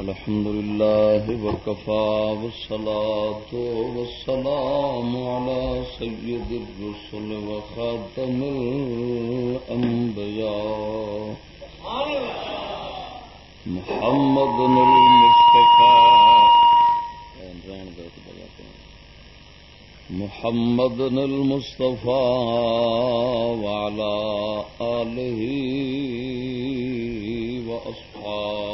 الحمد لله وكفى والصلاة والسلام على سيد الرسل وخاتم الأنبياء. محمد المصطفى. محمد المصطفى وعلى آله وأصحابه.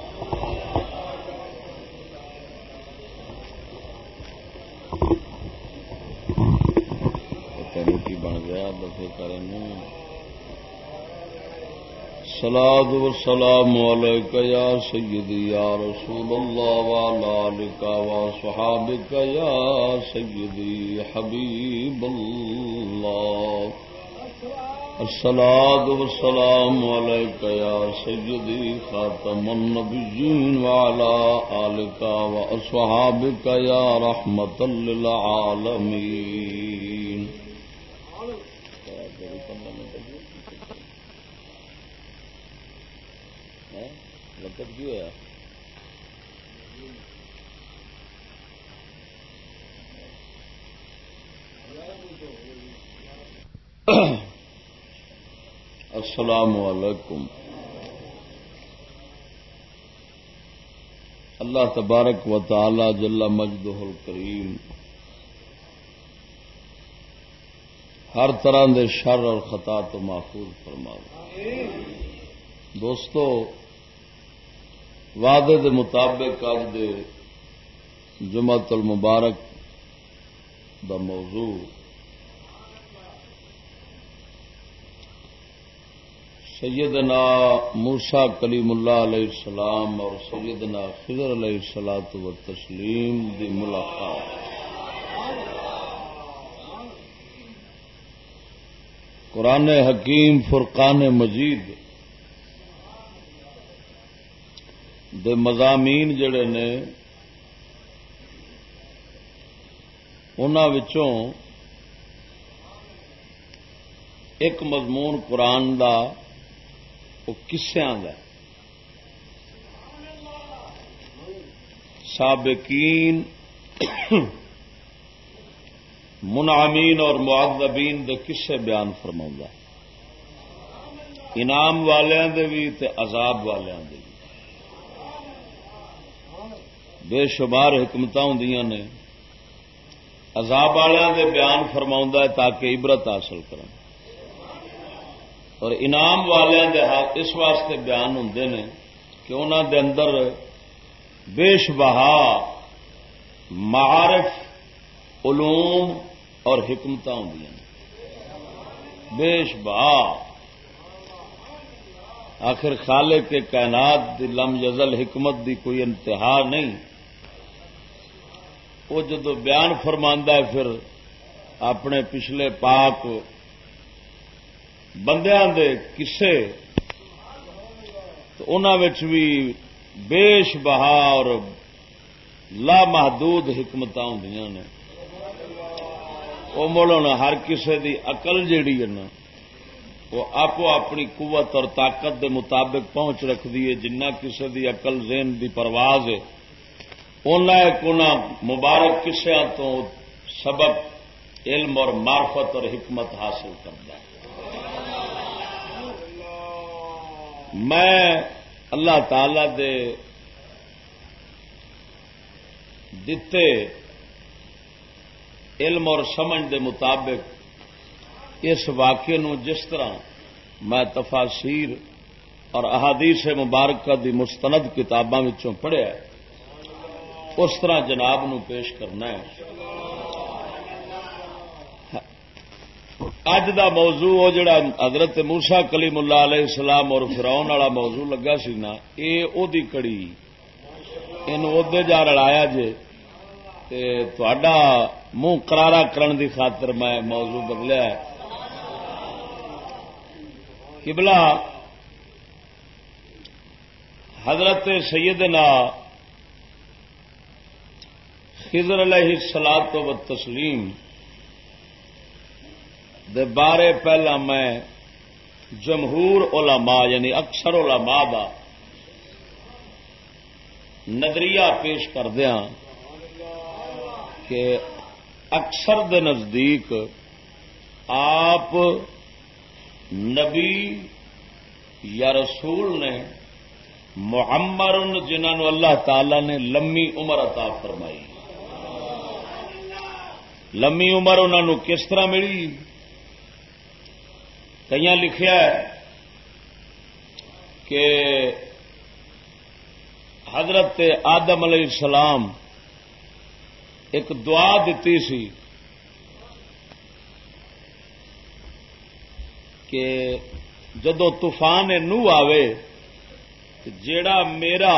بن گیا دفے کریں سلاد و سلام یا سیدی، یا رسول اللہ والا و صحابک یا سیدی حبیب اللہ۔ السلاد و سلام یا سیدی خاتم النبیین والا آلکا و اصحابک یا رحمت للعالمین ہوا السلام علیکم۔ اللہ تبارک و تعالی جل مجدہ الکریم۔ ہر طرح دے شر اور خطا تو محفوظ فرما دوستو وعدے دے مطابق اج دے جمعت المبارک دا موضوع سیدنا موسا کلیم اللہ علیہ السلام اور سیدنا خضر علیہ السلاط و تسلیم دی ملاقات۔ قرآن حکیم فرقان مجید دے مضامین جڑے نے ان ایک مضمون قرآن دا، وہ کسیا کا سابقین، منعمین اور معذبین دے کسے بیان فرما انعام والوں دے بھی تے عذاب والوں دے بھی بے شمار حکمت ہوں نے عذاب والوں کے بیان فرما ہے تاکہ عبرت حاصل کریں اور انعام والوں کے اس واسطے بیان ہوں نے کہ انہوں دے اندر بیش بہا معارف، علوم اور حکمت ہوں بیش بہا آخر خالے کے کائنات دی لم یزل حکمت دی کوئی انتہا نہیں۔ وہ جدو بیان فرما ہے، پھر اپنے پچھلے پاک بندیاں دے کسے تو بھی بیش بہا لا محدود حکمت ہوں نے۔ وہ مڑ ہر کسی دی اقل جیڑی ہے نا، وہ آپ اپنی قوت اور طاقت دے مطابق پہنچ رکھتی ہے جنہ کسی دی اقل ذہن دی پرواز ہے۔ ایک مبارک کسیا تو سبق علم اور معرفت اور حکمت حاصل کرتا ہے۔ میں اللہ تعالی دے دتے علم اور سمجھ دے مطابق اس واقعے نو جس طرح میں تفاصیر اور احادیث مبارکہ دی مستند کتاباں پڑھیا اس طرح جناب نو پیش کرنا ہے۔ اج دا موضوع وہ جڑا حضرت موسا کلیم اللہ علیہ السلام اور فراؤن والا موضوع لگا سی نا یہ دی کڑی۔ ادے جا رلایا جے۔ منہ کرارا کرن دی خاطر میں موضوع بدلیا قبلہ حضرت سیدنا خضر علیہ سلاد تو تسلیم دے بارے پہلا میں جمہور علماء یعنی اکثر علماء دا نظریہ پیش کردیا ہاں کہ اکثر دے نزدیک آپ نبی یا رسول نے محمد جنہوں اللہ تعالی نے لمی عمر عطا فرمائی۔ لمی عمر انہوں کس طرح ملی کئی لکھا ہے کہ حضرت آدم علیہ السلام ایک دعا دیتی سی کہ جدو طوفان نو آوے جیڑا میرا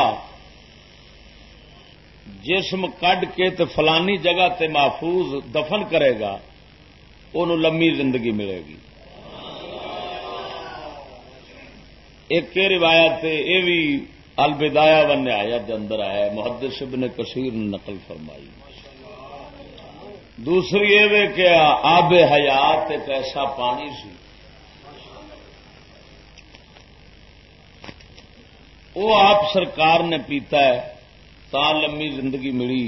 جسم کڈ کے تے فلانی جگہ تے محفوظ دفن کرے گا ان لمبی زندگی ملے گی۔ ایک روایت یہ بھی البدایا ون آیا اندر آیا محدث ابن کثیر نے نقل فرمائی۔ دوسری یہ کہ آب حیات ایک ایسا پانی سی، وہ آپ سرکار نے پیتا ہے۔ تا لمبی زندگی ملی۔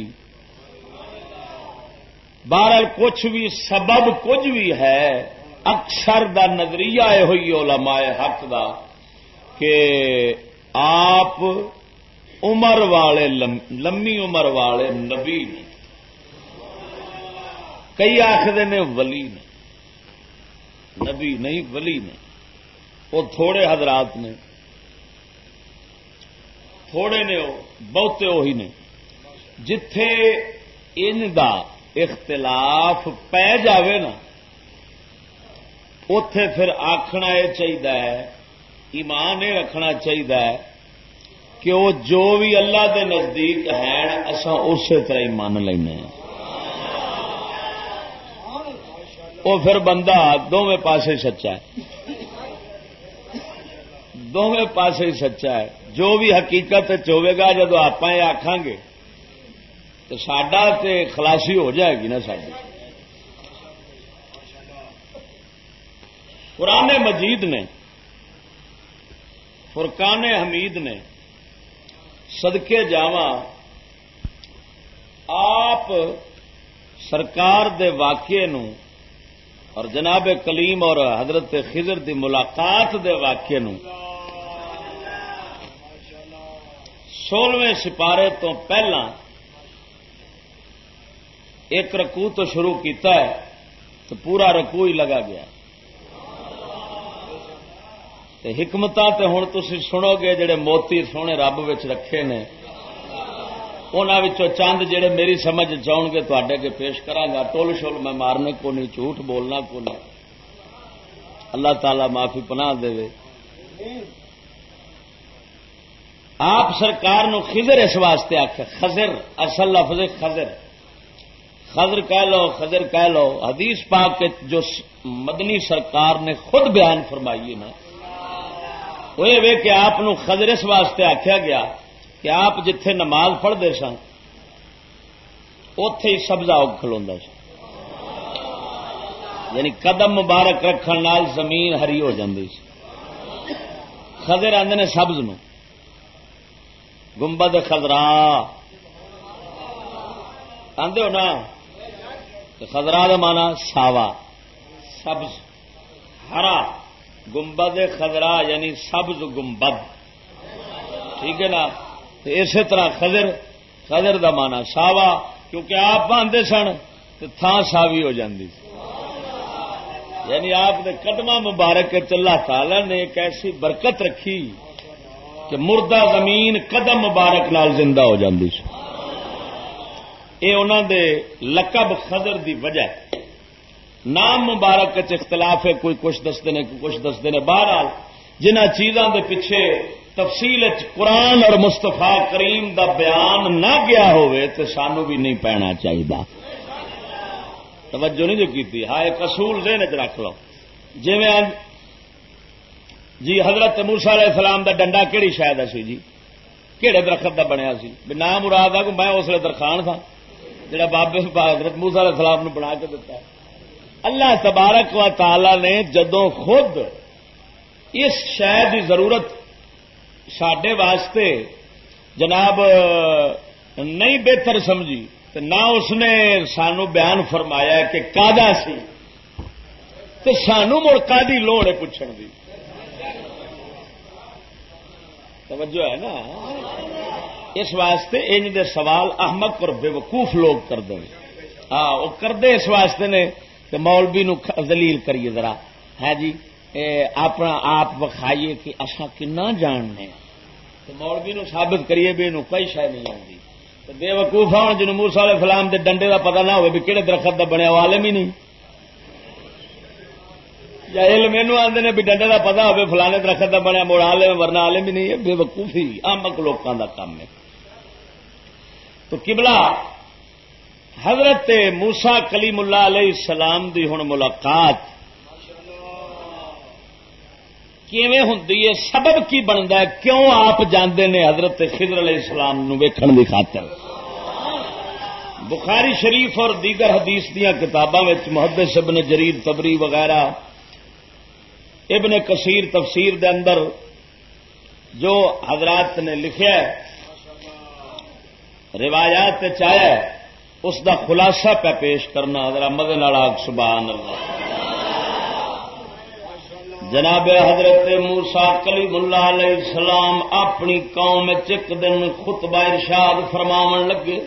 بہرحال کچھ بھی سبب کچھ بھی ہے، اکثر دا نظریہ یہ ہوئی علماء حق دا کہ آپ عمر والے لمبی عمر والے نبی نے کئی آخر نے ولی نے نبی نہیں، ولی نے وہ تھوڑے حضرات نے تھوڑے نے بہتے وہی نے جتھے ان دا اختلاف پی جاوے نا اتے پھر آخنا یہ چاہیے ایمان یہ رکھنا چاہیے کہ وہ جو بھی اللہ دے نزدیک ہیں اصا اسی طرح ہی مان لینا وہ پھر بندہ دونوں پاسے سچا ہے۔ دونوں پاسے سچا ہے۔ جو بھی حقیقت چوے گا جب آپ آخان گے، تو سڈا تے خلاسی ہو جائے گی نا ساری قرآن مجید نے، فرقان حمید نے سدکے جاوا آپ سرکار دے واقعے نو اور جناب کلیم اور حضرت خضر دی ملاقات دے واقعے نو سولہویں سپارے تو پہلا ایک رکو تو شروع کیتا ہے تو پورا رکو ہی لگا گیا۔ حکمت ہوں تھی سنو گے جڑے موتی سونے رب رکھے نے ان چند جڑے میری سمجھ چاہن گے تے پیش کرا ٹول شول میں مارنے کو نہیں، جھوٹ بولنا کو نہیں۔ اللہ تعالی معافی پناہ دے آپ سرکار نو خضر اس واسطے آخ خزر اصل لفظ خزر خضر۔ کہہ لو، خضر کہہ لو۔ حدیث پاک کے جو مدنی سرکار نے خود بیان فرمائی نا، وہ یہ کہ آپ خزر اس واسطے آخیا گیا کہ آپ جتھے نماز پڑھتے سن اتے ہی سبزہ کھلوا سا یعنی قدم مبارک رکھن نال زمین ہری ہو جاتی خدر آدھے نے سبز نو۔ گنبد خزرا آدھے ہو نا؟ خزرا کا مانا ساوا، سبز، ہرا۔ گنبد خزرا یعنی سبز گنبد۔ ٹھیک ہے نا؟ اسی طرح خضر خضر دا مانا ساوا، کیونکہ آپ باندھے سن تو تھان ساوی ہو جاتی یعنی آپ نے قدم مبارک اللہ تعالی نے ایک ایسی برکت رکھی۔ کہ مردہ زمین قدم مبارک نال زندہ ہو جاتی یہ انہوں دے لقب خضر دی وجہ نام مبارک اختلاف ہے، کوئی کچھ دستے نے، کوئی کچھ دستے نے۔ بہرحال جنہ چیزوں دے پیچھے تفصیل قرآن اور مستفا کریم دا بیان نہ گیا ہوئے تو سانو بھی نہیں پینا چاہیے توجہ نہیں جو کی ہاں ایک اصول دین چ رکھ لو۔ جی جی حضرت موسا علیہ السلام دا ڈنڈا کہڑی شاید سی جی؟ کہڑے درخت دا بنیا سی۔ نام مراد آ میں اس لیے درخان تھا، جڑا بابے حضرت موسا علیہ السلام نے بنا کے دتا اللہ تبارک و تعالی نے جدو خود اس شہر کی ضرورت سڈے واسطے جناب، نہیں بہتر سمجھی تو نہ اس نے سانو بیان فرمایا کہ کا سی تو سانو مڑ کا لوڑ ہے پوچھنے کی توجہ ہے نا؟ اس واسطے ان دے سوال احمد اور بے وقوف لوگ کرتے ہیں۔ ہاں وہ کرتے اس واسطے نے کہ مولوی نو دلیل کریے ذرا۔ ہے جی اپنا آپ وکھائیے کہ اصا کنا جاننے مولوی نو ثابت کریے بھی کوئی شاید نہیں آتی بے وقوف آن ہاں، جن موسا والے فلام کے ڈنڈے کا پتا نہ ہو بھی کہڑے درخت کا بنیا وہ عالم ہی نہیں۔ یا علم یہ آدھے نے بھی ڈنڈے کا پتا ہو فلانے درخت کا بنیا موڑ عالم ورنہ عالم ہی نہیں ہے بے وقوفی آمک لوگوں کا کام ہے۔ تو کبلا حضرت موسا کلیم اللہ علیہ السلام دی ہوں ملاقات۔ کیویں ہوں سبب کی بنتا ہے؟ کیوں آپ جانے نے حضرت خضر علیہ السلام ویکھن کی خاطر؟ بخاری شریف اور دیگر حدیث دیا کتاباں محدث ابن جریر، تبری وغیرہ ابن کثیر تفسیر دے اندر جو حضرات نے لکھا روایات چاہے اس دا خلاصہ پہ پیش کرنا حضرت مدن سبحان اللہ۔ جناب حضرت موسا کلیم اللہ علیہ السلام اپنی قوم چک دن خطبہ ارشاد فرماو لگے۔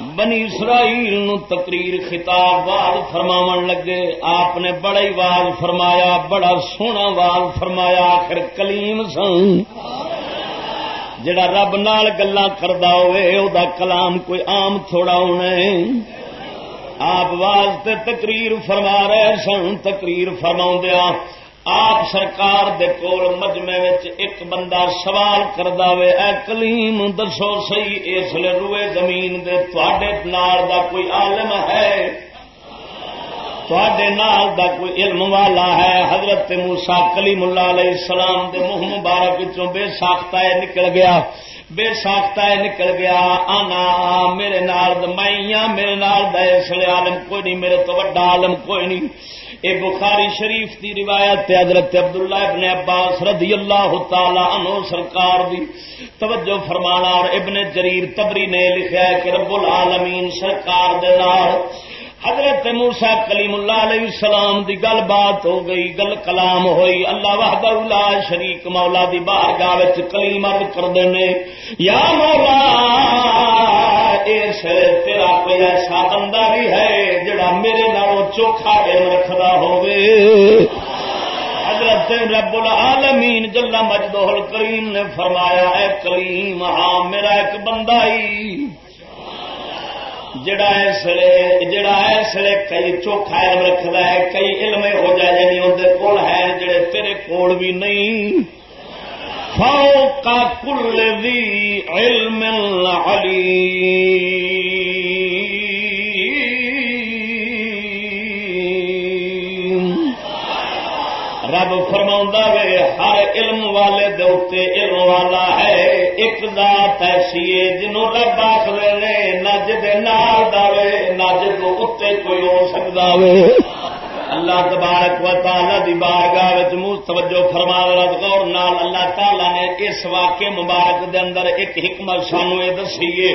بنی اسرائیل نو تقریر خطاب وال فرماو لگے۔ آپ نے بڑا ہی وال فرمایا، بڑا سونا وال فرمایا، آخر کلیم سن۔ جڑا رب نال گلا کردا ہوئے او دا کلام کوئی عام تھوڑا ہونا ہے۔ آپ واسطے تقریر فرما رہے سن، تقریر فرما دیا آپ سرکار دے کول مجمے ایک بندہ سوال کردا وے، اے کلیم دسو سی اس لیے روئے زمین دے نال دا کوئی عالم ہے؟ نال دا کوئی علم والا ہے؟ حضرت موسا کلیم اللہ علیہ السلام دے منہ مبارک بے ساختہ نکل گیا۔ بے ساختہ نکل گیا۔ آنا میرے نال میں میرے نال دس عالم کوئی نہیں، میرے تو وڈا عالم کوئی نہیں۔ اے بخاری شریف دی روایت حضرت عبداللہ ابن عباس رضی اللہ تعالی عنہ سرکار دی توجہ فرمانا اور ابن جریر تبری نے لکھا ہے کہ رب العالمین سرکار دے نال حضرت موسا کلیم اللہ علیہ السلام دی گل بات ہو گئی، گل کلام ہوئی۔ اللہ وحد اللہ شریک مولا دی باہر گاہ کلیم ارد کر دینے، یا مولا، اس تیرا کوئی ایسا بندہ بھی ہے جڑا میرے نالوں چوکھا علم رکھدا ہوے حضرت رب العالمین جلا مجدہ کریم نے فرمایا ہے کلیم ہاں میرا ایک بندہ ہی۔ جڑا اس جڑا اسلے کئی چوکھا علم رکھتا ہے، کئی علم ہو جائے یعنی اندر کول ہے، جڑے تیرے کول بھی نہیں۔ فوق کل علم علی فرما وے، ہر علم والے دے علم والا ہے۔ ایک ذات ایسی ہے جنوں رب آخر نے، نہ جدے نال دے نہ جدو اتنے کوئی ہو سکتا وے۔ اللہ تبارک و تعالی دی بارگاہ وچ منہ توجہ فرما رہا غور نال اللہ تعالی نے اس واقعے مبارک دے اندر ایک حکمت سانو یہ دسی ہے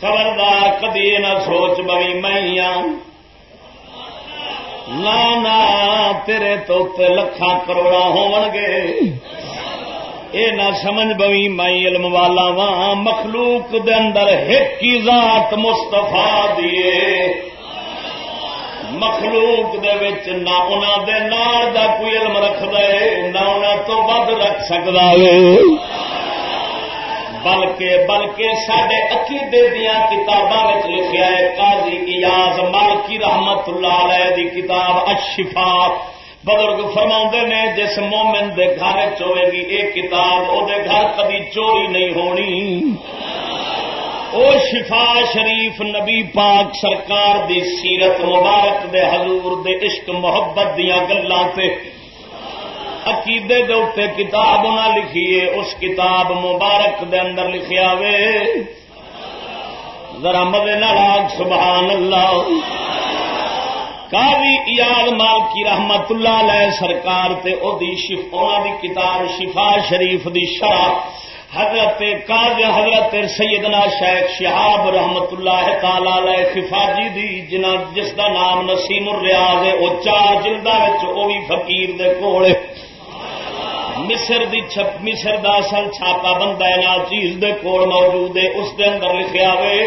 خبردار، کدی نہ سوچ بوی میں نہ تیرے تو لکھا کروڑا ہون گے اے نہ سمجھ بوی میں علم والا وا مخلوق دے اندر ایک کی ذات مستفا دیے مخلوق دے وچ نہ انہاں دے نال دا کوئی علم رکھ دے نہ انہاں تو ود رکھ سکدا وے بلکہ بلکہ سڈے عقیدے دیا کتاباں لکھا ہے، قاضی ایاز مالکی رحمت اللہ علیہ دی کتاب اشفا بزرگ فرما نے، جس مومن دے گھر چوے گی یہ کتاب وہ گھر کبھی چوری نہیں ہونی۔ او شفا شریف نبی پاک سرکار دی سیرت مبارک دے حضور دے عشق محبت دیا گلوں سے عقیدے دے اتنے کتاب نہ لکھیے، اس کتاب مبارک دے اندر لکھیا وے ذرا مدے ناگ سبحان اللہ۔ قاضی ایاد مال کی رحمت اللہ علیہ سرکار تے او دی شفا دی کتاب شفا شریف دی شرح حضرت کاج حضرت سیدنا شیخ شہاب رحمت اللہ تعالی علیہ خفاجی دی جنا جس دا نام نسیم الریاض ہے، او چار جلدہ وچ او بھی فقیر دے کول مصر دی چھپ مصر دا اصل چھاپا بندہ ہے چیز دے کول موجود ہے اس دے اندر لکھیا وے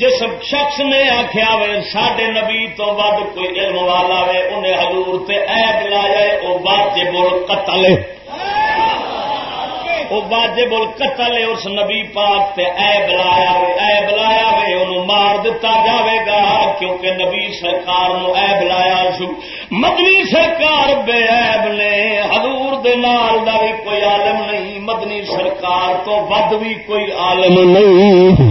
جس شخص نے آخیا وے سڈے نبی تو ود کوئی علم والا وے انہیں حضور تے عیب لایا وہ واجب القتل وہ واجب القتل اس نبی پاک تے عیب لایا وے عیب لایا وے انہوں مار دتا جاوے۔ کیونکہ نبی سرکار نو عیب لایا سو مدنی سرکار بے عیب نے۔ حضور دے نال دا بھی کوئی عالم نہیں۔ مدنی سرکار تو ود بھی کوئی عالم نہیں۔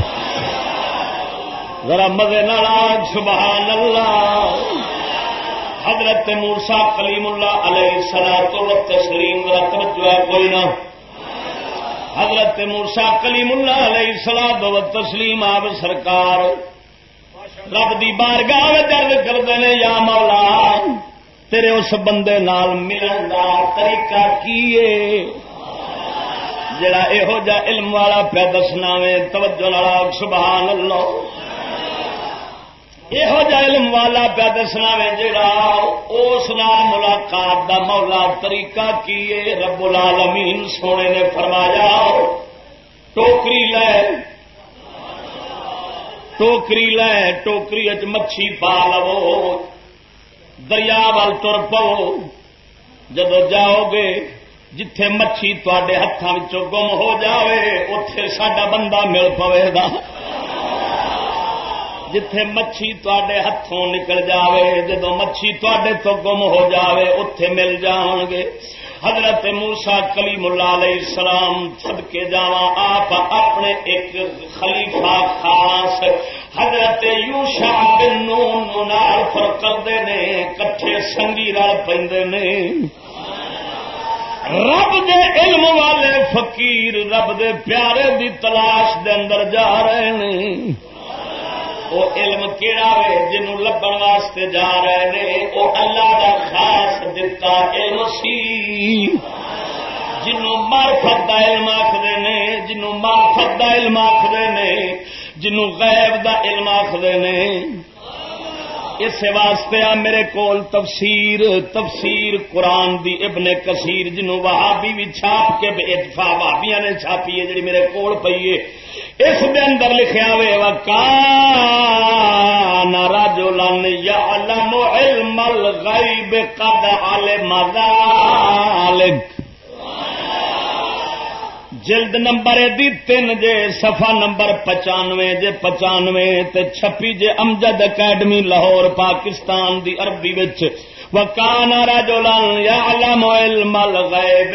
ذرا مزے نال سبحان اللہ حضرت مورسا کلیم اللہ علیہ سلا تو تسلیم ذرا توجہ ہے کوئی نہ۔ حضرت مورسا کلیم اللہ علیہ سلا دو تسلیم آپ سرکار۔ رب دی بارگاہ درد کرتے ہیں یا مولا، تیرے اس بندے نال ملن کا طریقہ کی جڑا یہو جا علم والا پہ دسنا وے، توجہ لڑا سبحان اللہ۔ یہو جا علم والا پہ دسنا وے، جڑا اس نال ملاقات دا مولا طریقہ کی رب العالمین سونے نے فرمایا، ٹوکری لے۔ ٹوکری لے ٹوکری مچھی پا لو دریا وال تر پو جب جاؤ گے جتھے مچھی تے ہاتھوں گم ہو جاوے اتے سڈا بندہ مل پوے گا جتھے مچھی تے ہاتھوں نکل جاوے جدو مچھی تے تو گم ہو جاوے اتے مل جان گے حضرت موسا کلی ملا علیہ السلام سد کے جا آپ اپنے ایک خلیفہ خاص حضرت یوشا بن نون نال کرتے نے، کٹھے سنگی رل پہ رب دے علم والے فقیر، رب دے پیارے دی تلاش دے اندر جا رہے ہیں۔ وہ علم کہڑا وے جنوں لبن واسطے جا رہے نے وہ اللہ کا خاص دتا علم سی۔ جنوں مارفت کا علم آخر نے جنوں مارفت کا علم آخر نے جنوں غیب دا علم آخر نے۔ اس واسطے آ میرے کول تفسیر تفسیر قرآن دی ابن کثیر جنوں وہابی بھی چھاپ کے اتفا بھابیاں نے چھاپی ہے جی میرے کول پی ہے۔ اس دے اندر لکھیا وے وکان رجلن یعلم علم الغیب قد علم ذلك جلد نمبر دی تین جے، صفحہ نمبر پچانوے جے، پچانوے تے چھپی جے امجد اکیڈمی لاہور، پاکستان دی عربی وچ۔ وکان رجلن یعلم علم الغیب۔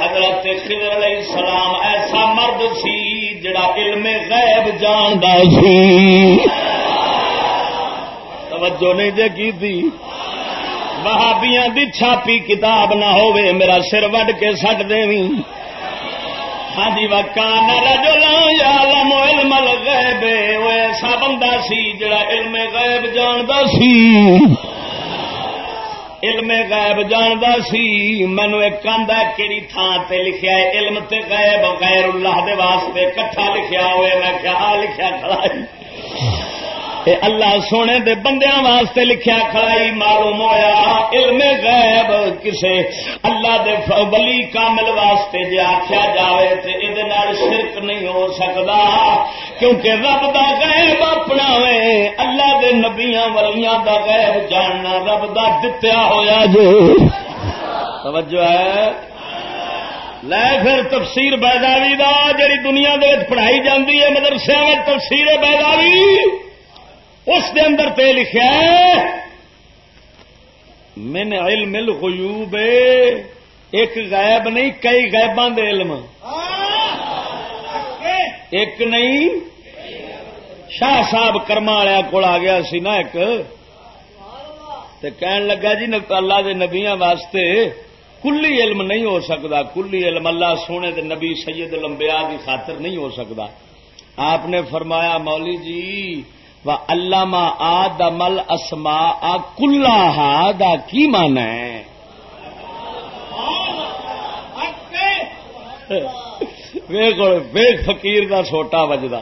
حضرت خضر علیہ السلام ایسا مرد سی جڑا علم غیب جاندا سی۔ توجہ نہیں جے کی تھی وہابیاں دی چھاپی کتاب نہ ہوئے میرا سر وڈ کے سٹ دیں ہاں جی وکان رجلا علم علم الغیب او ایسا بندہ سی جڑا علم غیب جاندا سی۔ علم غیب جاندا سی۔ مینو ایک کاندا کیڑی تھان تے لکھیا ہے، علم تے غیب، غیر اللہ دے واسطے کٹھا لکھیا ہوئے، میں کیا لکھیا کھڑا اے اللہ سونے دے بندیاں واسطے لکھیا کھڑائی معلوم ہویا، علم غیب کسے۔ اللہ دے ولی کامل واسطے جے آکھیا جاوے تے اے نال شرک نہیں ہو سکدا، کیونکہ رب دا غیب اپنا وے۔ اللہ دے نبیاں ولیاں دا غیب جاننا رب دا دتیا ہویا جو توجہ ہے؟ لے پھر تفسیر بیداوی دا، جڑی دنیا دے پڑھائی جاندی ہے مدرسے میں تفسیر بیداوی۔ اس دے اندر تے لکھا من علم الغیوب، ایک غائب نہیں، کئی غائبان دے علم۔ ایک نہیں، شاہ صاحب کرما والیا کول آ گیا سی نا ایک۔ تے کہن لگا جی اللہ دے نبیاں واسطے کلی علم نہیں ہو سکتا کلی علم اللہ سونے دے نبی سید لمبیا کی خاطر نہیں ہو سکتا آپ نے فرمایا مولی جی و علامہ آدم الاسما کلا دا کی مان ہے؟ ویخ فقیر دا چھوٹا وجدا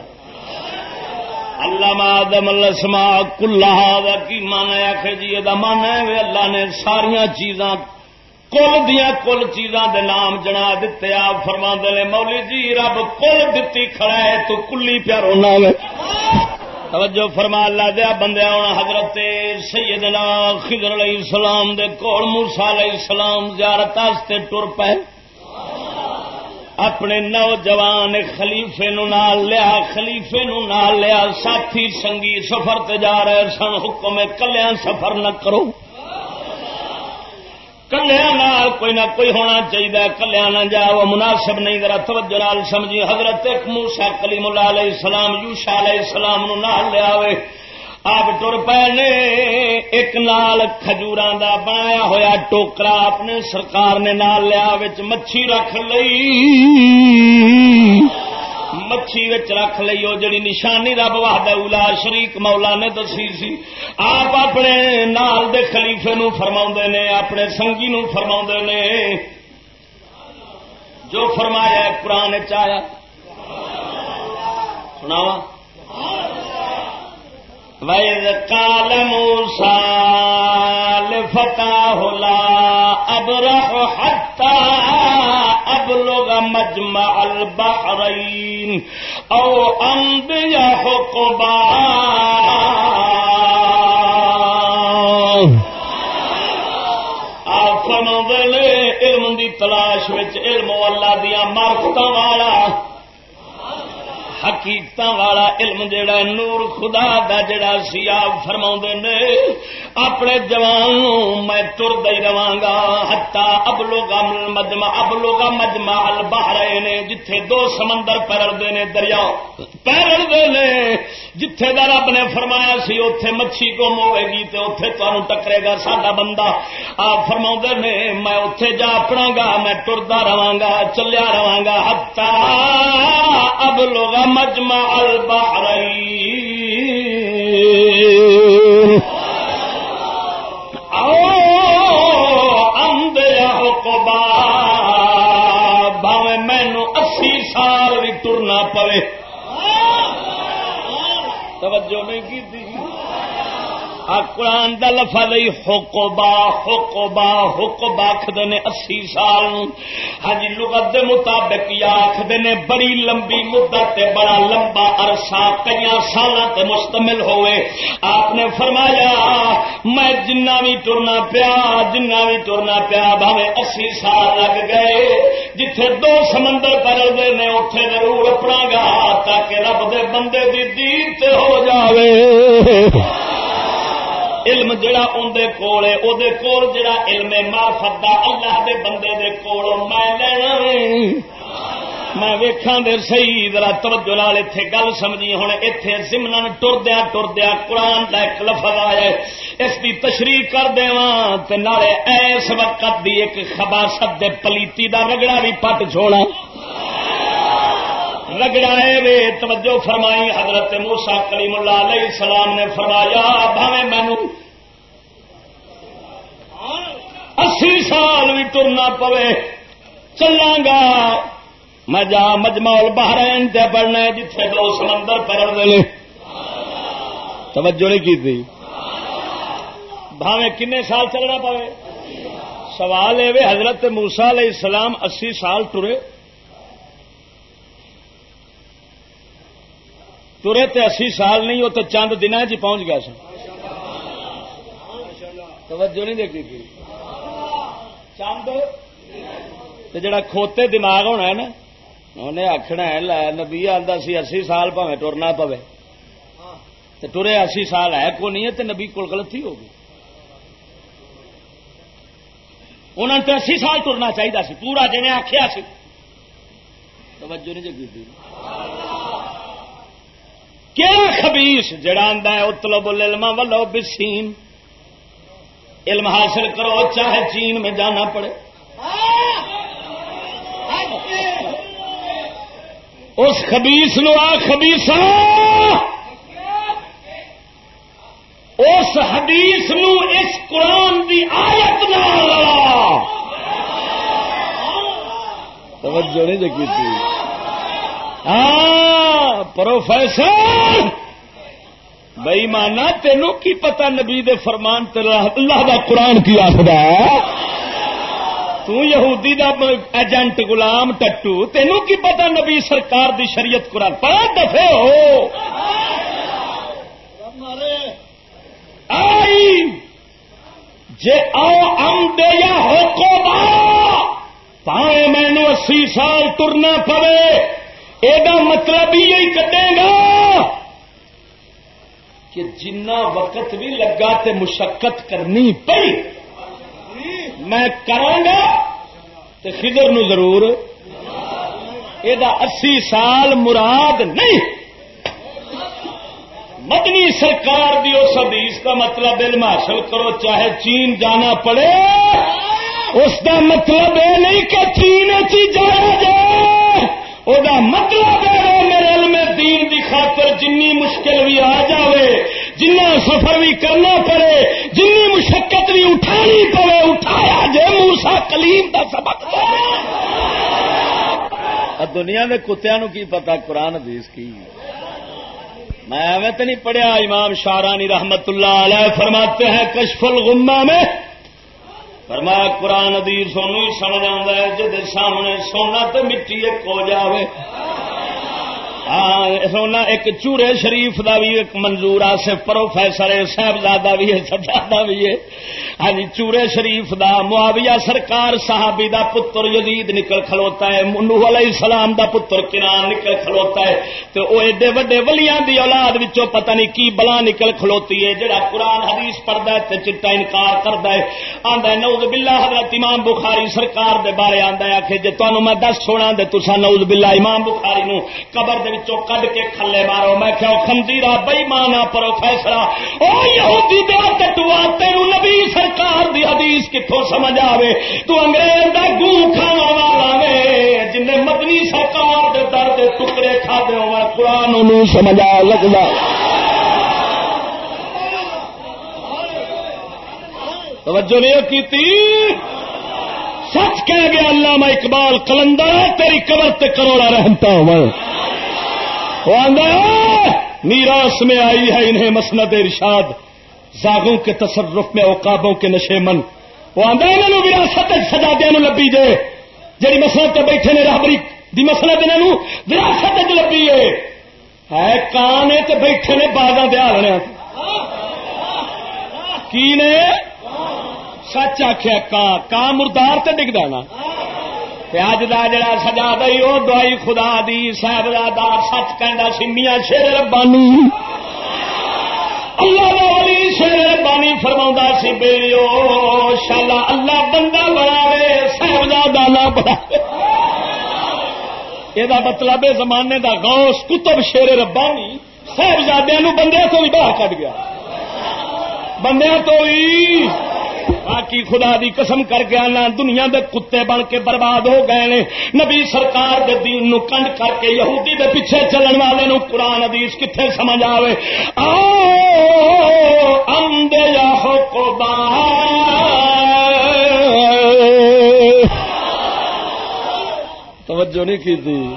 اللہ آدم الاسما کلا دا کی مان ہے؟ آخر جی یہ من ہے وے اللہ نے ساریا چیزاں، کل دیا کل چیزاں دے نام جنا دیتے آپ فرما نے مولی جی رب کل دتی کھڑا ہے، تو کلی پیارو نام توجہ فرما اللہ دیا بندے ہونا حضرت سیدنا خضر علیہ السلام دے کول موسا علیہ السلام زیارت ٹر پے۔ اپنے نوجوان خلیفے نو نال لیا، خلیفے نو نال لیا، ساتھی سنگی سفر تے جا رہے سن، حکم کلیا سفر نہ کرو۔ کلیا کوئی نہ کوئی ہونا چاہیے کلیا نہ جا وہ مناسب نہیں، ذرا توجہ نال سمجھی حضرت موسا کلیم اللہ علیہ السلام یوشا علیہ السلام نال لیا آپ ٹر پے نے ایک نال کھجور دا بنایا ہوا ٹوکرا اپنے سرکار نے نال لیا مچھی رکھ لئی۔ مچھی رکھ لی وہ جڑی نشانی رب واہد اولا شریک مولا نے دسی سی۔ آپ اپنے نال دے خلیفے نو فرما نے، اپنے سنگی نو فرما نے۔ جو فرمایا قرآن چایا سناوا وید کال موسا فتح اب رہ اب لوگ مجمع البحرین او امد یا علم دی تلاش علم اللہ دیا مارفت والا۔ حقیقت والا علم جڑا نور خدا دا جڑا سی آپ فرما نے۔ اپنے جوان میں تر دئی رہا ہتا اب لوگ مجمع اب لوگ مجمع ال باہر نے جتھے دو سمندر پیرتے نے دریا۔ پیرتے نے، جتھے دا رب نے فرمایا سی اتے مچھی گم ہوے گی تو اتے تمہیں ٹکرے گا ساڈا بندہ۔ آپ فرما نے، میں اتے جا پڑا گا، میں ٹرتا رہا گا، چلیا رہا گا۔ ہتا اب لوگ مجمع البحرین او اندیا حقبا بھاوے مینو اسی سال بھی ٹرنا پوے۔ توجہ نہیں کی قرآن دا لفظ ہی حقبا حقبا حقبا آخر نے اسی سال ہاں جی، لغت دے مطابق یا آخر نے بڑی لمبی مدت بڑا لمبا عرصہ کئی سال تے مشتمل ہوئے۔ آپ نے فرمایا، میں جنہ بھی ٹرنا پیا، جنہ بھی ٹرنا پیا، بھاوے اسی سال لگ گئے۔ جتھے دو سمندر پرلتے نے اتے ضرور اپنا گا تاکہ رب دے بندے دی دید ہو جاوے۔ علم جڑا اندر کول ہے وہ کول جڑا علم مارفت دا اللہ دے بندے دے کول میں لینا میں ویخا دے سی ذرا توجہ لال اتنے گل سمجھی۔ ہوں اتنے سمن ٹردیا ٹردیا قرآن کا ایک لفظ آیا ہے۔ اس کی تشریح کر دے نالے ایس وقت دی ایک خباست دے پلیتی دا رگڑا بھی پٹ چھوڑا رگڑا وے، توجہ فرمائی، حضرت موسا کلیم اللہ علیہ السلام نے فرمایا بھاوے مینو اسی سال بھی ٹرنا پوے چلا گا میں جا مجمول بہرین تے پڑھنا جتھے دو سمندر پڑھ دے توجہ نہیں کی تھی؟ بھاوے کنے سال چلنا پوے؟ سوال ہے حضرت موسا علیہ السلام اسی سال ٹرے۔ ترے تے اسی سال نہیں وہ تو چند دن جی پہنچ گیا سن توجہ نہیں دیکھی تھی چند جڑا کھوتے دماغ ہونا ہے نا انہیں آخنا ہے نبی آتا سی اسی سال پہ ٹرنا پوے تو ٹرے اسی سال ہے کو نہیں ہے تو نبی کول گلتی ہوگی انہوں نے تو اسی سال ٹرنا چاہیے سی پورا جن آخیا سی توجہ نہیں جگی تھی خبیس جڑا آدھا ہے اتلو بول علم ولو بسیم علم حاصل کرو، چاہے چین میں جانا پڑے۔ اس خبیس نو آ خبیسا اس حدیث نو اس قرآن دی آیت نہ توجہ نہیں دیکھی تھی۔ ہاں پروفیسر! بئی مانا تینوں کی پتا نبی دے فرمان اللہ دا قرآن کی آخر تہودی دا ایجنٹ غلام ٹٹو، تینوں کی پتا نبی سرکار دی شریعت قرآن پڑا دفے ہو! آئی جے آؤ ام دے یا ہو کو پائے مینو اسی سال ترنا پوے۔ یہ مطلب یہی کٹے گا کہ جنا وقت بھی لگا تے مشقت کرنی پئی، میں کرا تو خدر نو ضرور۔ یہ اسی سال مراد نہیں۔ مدنی سرکار دی اس حدیث کا مطلب علم حاصل کرو، چاہے چین جانا پڑے، اس کا مطلب یہ نہیں کہ چین چی جانا وہ مطلب ہے میرے علم دین دی خاطر جنی مشکل بھی آ جائے جنا سفر بھی کرنا پڑے جن مشقت بھی اٹھانی پڑے، اٹھایا جے موسا کلیم کا سبق دنیا کے کتیا نو کی پتا، قرآن حدیث کی۔ میں ایویں تو نہیں پڑھیا، امام شارانی رحمت اللہ علیہ فرماتے ہیں، کشف الغمہ میں فرمایا، قرآن ادیر سونو ہی سمجھ آتا ہے جی سامنے سونا تو مٹی ایک ہو جائے ہاں، سونا ایک چورے شریف دا بھی ایک منظور آ سے پروفیسر صاحبزادہ بھی ہے، سجادہ بھی ہے۔ ہاں جی چورے شریف دا، معاویہ سرکار صحابی دا پتر یزید نکل کھلوتا ہے۔ منو علیہ السلام دا پتر کنان نکل کھلوتا ہے۔ تو وہ ایڈے وڈے ولیاں دی اولاد وچوں پتہ نہیں کی بلا نکل کھلوتی ہے۔ جڑا قرآن، حدیث پڑھدا ہے تے چٹا انکار کردا ہے۔ آندا ہے، نعوذ باللہ، حضرت امام بخاری سرکار دے بارے آندا ہے کہ جے تانوں میں دس سونا دے، تساں نعوذ باللہ امام بخاری نو قبر دے وچوں کڈ کے کھلے مارو۔ میں کہ خندیرا بئی مانا پروفیسرا او یہودی دے کٹوا تینو نبی سرکار دی حدیث کتوں سمجھ آوے۔ تو انگریز دا گو کھانا والا وے جن مدنی سرکار دے در دے ٹکڑے کھا دے ہو قرآن انہوں سمجھ آ توجہ نہیں کی سچ کہہ گیا اللہ میں اقبال، کلندر، تیری قبر تے کروڑا رہتا ہوں میراث میں آئی ہے انہیں مسند ارشاد۔ زاگوں کے تصرف میں اوقابوں کے نشے من۔ وہ آدھا انہوں وراثت سجا دیا لبی جے جی مسلط تے بیٹھے نے رابری دی مسلط انہوں وراثت لبی ہے۔ کان ہے تو بیٹھے نے باغا دیا لیا کی نے؟ سچ آخیا کان کان مردار تے ڈگ دینا اج کا جڑا سجا دئی وہ دوائی خدا دی صاحب سچ کہہ سی، میاں شیر ربانی۔ اللہ والی شیر ربانی فرما سی بے شالا اللہ بندہ بنا صاحبزادہ نہ بنا یہ مطلب ہے، زمانے دا غوث، کتب شیر ربانی صاحبزادے بندے تو بھی باہر کٹ گیا۔ بندے تو ہی باقی خدا دی قسم کر کے آنا، دنیا دے کتے بن کے برباد ہو گئے نے۔ نبی سرکار دے دین نو کنڈ کر کے یہودی دے پیچھے چلن والے نو قرآن حدیث کتنے سمجھ آئے آدھے یا توجہ نہیں کی تھی۔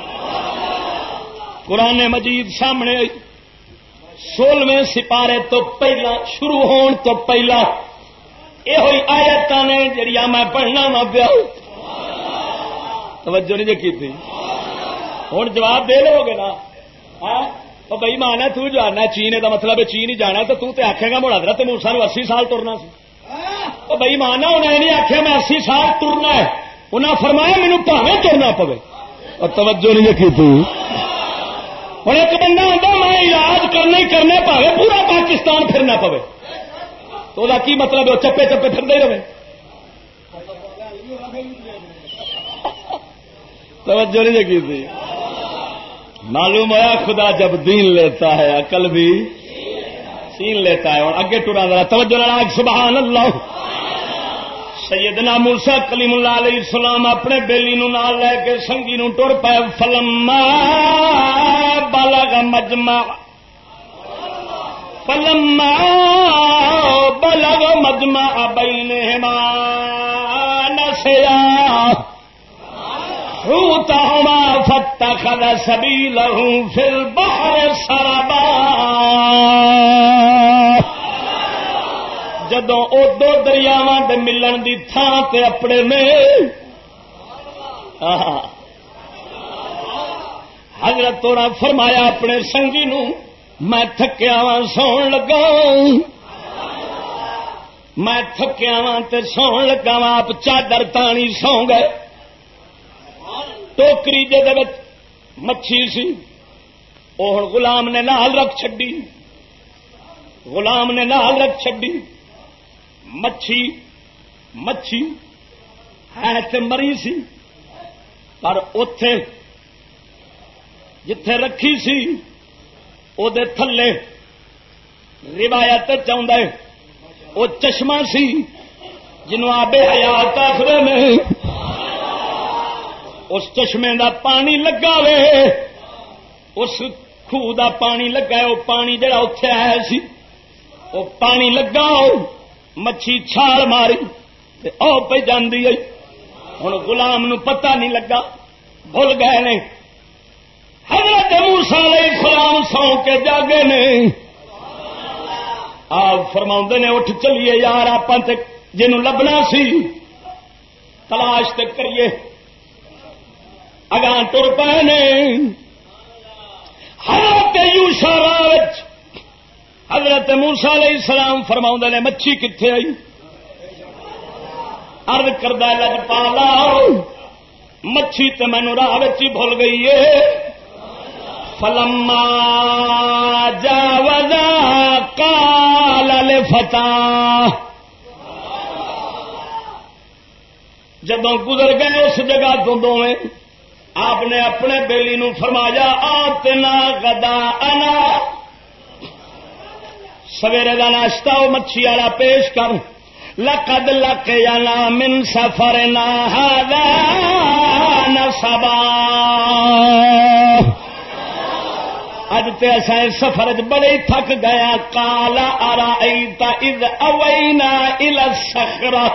قرآن مجید سامنے سولہویں سپارے تو پہلا، شروع ہون تو پہلا۔ یہ آیت نے جڑیا میں پڑھنا وا پیا توجہ نہیں جی کی ہوں جواب دے لو گے نا۔ ہاں؟ بھائی مانا تو جانا چین کا مطلب ہے چین ہی جانا تو تو تے آخے گا مڑا درا تین سال اسی سال ترنا سی۔ بھائی مانا انہیں نہیں آخیا میں اسی سال ترنا ہے۔ انہیں فرمایا مینو پاوے ترنا پوے۔ اور توجہ نہیں کی تھی ہوں ایک بندہ ہوتا میں علاج کرنے کرنے پاوے، پورا پاکستان پھرنا پوے۔ تو کی مطلب ہے؟ چپے چپے پھر دے رہے۔ توجہ نہیں کی تھی۔ معلوم ہوا خدا جب دین لیتا ہے، عقل بھی سین لیتا ہے۔ اور اگے ٹورا ذرا، توجہ راگ سبحان اللہ سیدنا موسا کلیم اللہ علیہ السلام اپنے بیلی نو نال لے کے سنگی نو ٹر پائے فلم بالغ مجمع فلما بلغ مجمع بينهما نسيا حوتهما فاتخذ سبيله في البحر سربا جدو او دو دریاواں دے ملن دی تھان تے اپنے میں حضرت توڑا فرمایا اپنے سنگی نو میں تھکیا وا سون لگا میں تھکیا وا تو سون لگا وا آپ چادر تانی سو گئے۔ ٹوکری مچھی سی۔ وہ ہوں گلام نے نال رکھ چڈی غلام نے نال رکھ چڈی مچھی مچھی ہے تو مری سی۔ پر اتے جتھے رکھی سی وہ تھلے روایت چاہتا وہ چشمہ سی جنو آبے حیات آخر میں اس چشمے دا پانی لگا وے اس خوہ دا پانی لگا وہ پانی جڑا اتے آیا سی وہ پانی لگا مچھی چھال ماری او پہ جاندی ہے ہوں گلام نو پتہ نہیں لگا بھول گئے نے حضرت موسا علیہ السلام سو کے جاگے نے۔ آپ فرما نے، اٹھ چلیے یار آپ جن لبنا سی۔ تلاش تے کریے۔ اگاں تر پے نے۔ حضرت یوشا حضرت موسا علیہ السلام فرما نے، مچھی کتنے آئی؟ ارد کردہ، لج پالا۔ مچھی تو مینو راہ بھول گئی ہے۔ فلما جاوزا قال لفتاه جب گزر گئے اس جگہ تو دونوں آپ نے اپنے بیلی نو فرمایا، آتنا گدا انا۔ سویرے کا ناشتہ وہ مچھی والا پیش کر۔ لقد لک یا من سفر نہ سبا اج تے اصا سفر بڑے تھک گیا ہاں۔ کالا آرا از اوینا الخرا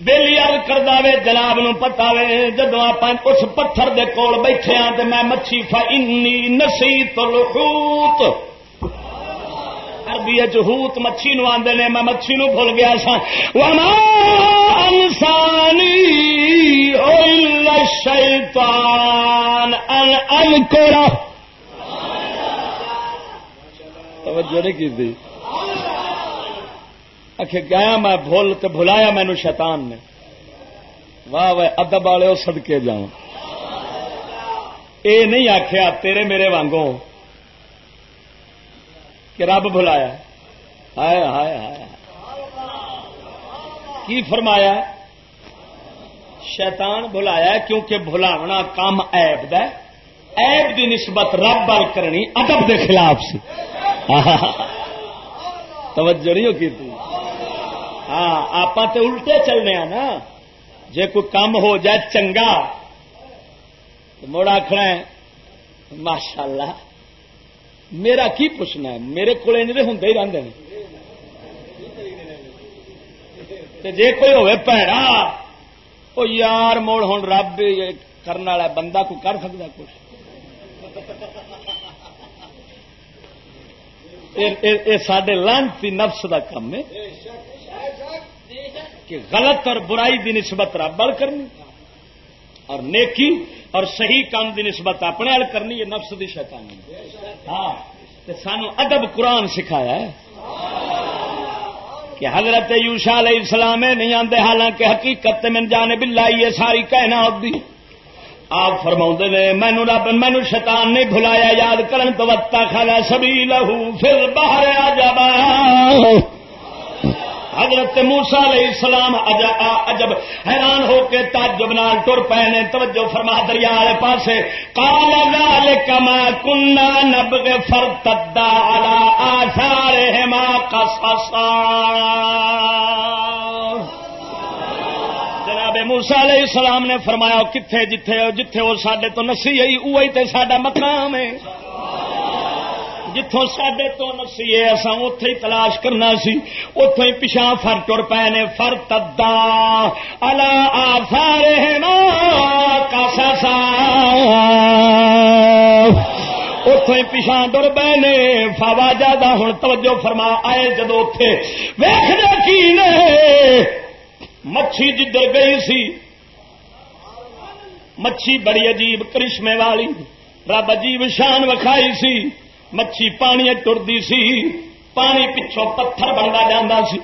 بےلی ال کر دے جناب نو پتا وے جدو آپ اس پتھر دے کول بیٹھے ہاں تو میں مچھی فا انی نسی تو عربی ہوت مچھی نو آدھے نے، میں مچھی نو بھول گیا سا۔ وما انسانی شیطان ان ان توجہ نہیں کی تھی؟ آخر گیا میں بھول تو بھلایا مینو شیطان نے۔ واہ واہ، ادب والے سدکے جا اے نہیں آخیا تیرے میرے وانگوں۔ کہ رب بلایا ہائے ہائے ہائے۔ کی فرمایا شیطان بلایا کیونکہ بلاونا کام ایب ایب دی نسبت رب بل کرنی ادب دے خلاف سی۔ توجہ نہیں کی ہاں آپ الٹے چلنے نا۔ جے کوئی کام ہو جائے چنگا۔ تو مڑ آخنا ماشاء اللہ میرا کی پوچھنا ہے؟ میرے کو ہوں ہی رہتے ہیں جے کوئی ہوے پیڑا وہ یار موڑ ہوں رب کرنے والا بندہ کو کر سکتا کچھ؟ سڈے لانتی نفس کا کام ہے۔ کہ غلط اور برائی دی نسبت رب بل کرنی۔ اور نیکی اور صحیح کام دی نسبت اپنے وال کرنی، یہ نفس دی شیطانی ہاں سانو ادب قرآن سکھایا ہے۔ کہ حضرت یوشا علیہ السلام نہیں آتے حالانکہ حقیقت من جانے بلا یہ ساری کہنا ہوتی آپ فرما نے، مینو رب، مینو شیطان نے بھلایا، یاد کرن تو وتا کھانا سبھی لہو پھر باہر آ جا حضرت موسا علیہ السلام عجب حیران ہو کے تاجب نال ٹر پے نے۔ توجہ فرما دریا والے پاسے۔ کال کما کنا نب کے فر تدا آسار ماں کا جناب موسا علیہ السلام نے فرمایا کتنے جتھے جتھے وہ سڈے تو نسی آئی وہی تو سڈا مقام ہے۔ جتوں سڈے تو نسیے اصا اتے ہی تلاش کرنا سی۔ اتوں ہی پچھا فر تر پے نے۔ فر تدا الا آفارے کاسا سا اتوں ہی پچھا ڈر پے نے۔ فاوا جادا ہوں توجہ فرما۔ آئے جدو اتے ویخ کی نے؟ مچھی جدھر گئی سی۔ مچھی بڑی عجیب کرشمے والی۔ رب عجیب شان وکھائی سی۔ مچھی پانی ٹرتی سی، پانی پچھوں پتھر بنتا جانا سی۔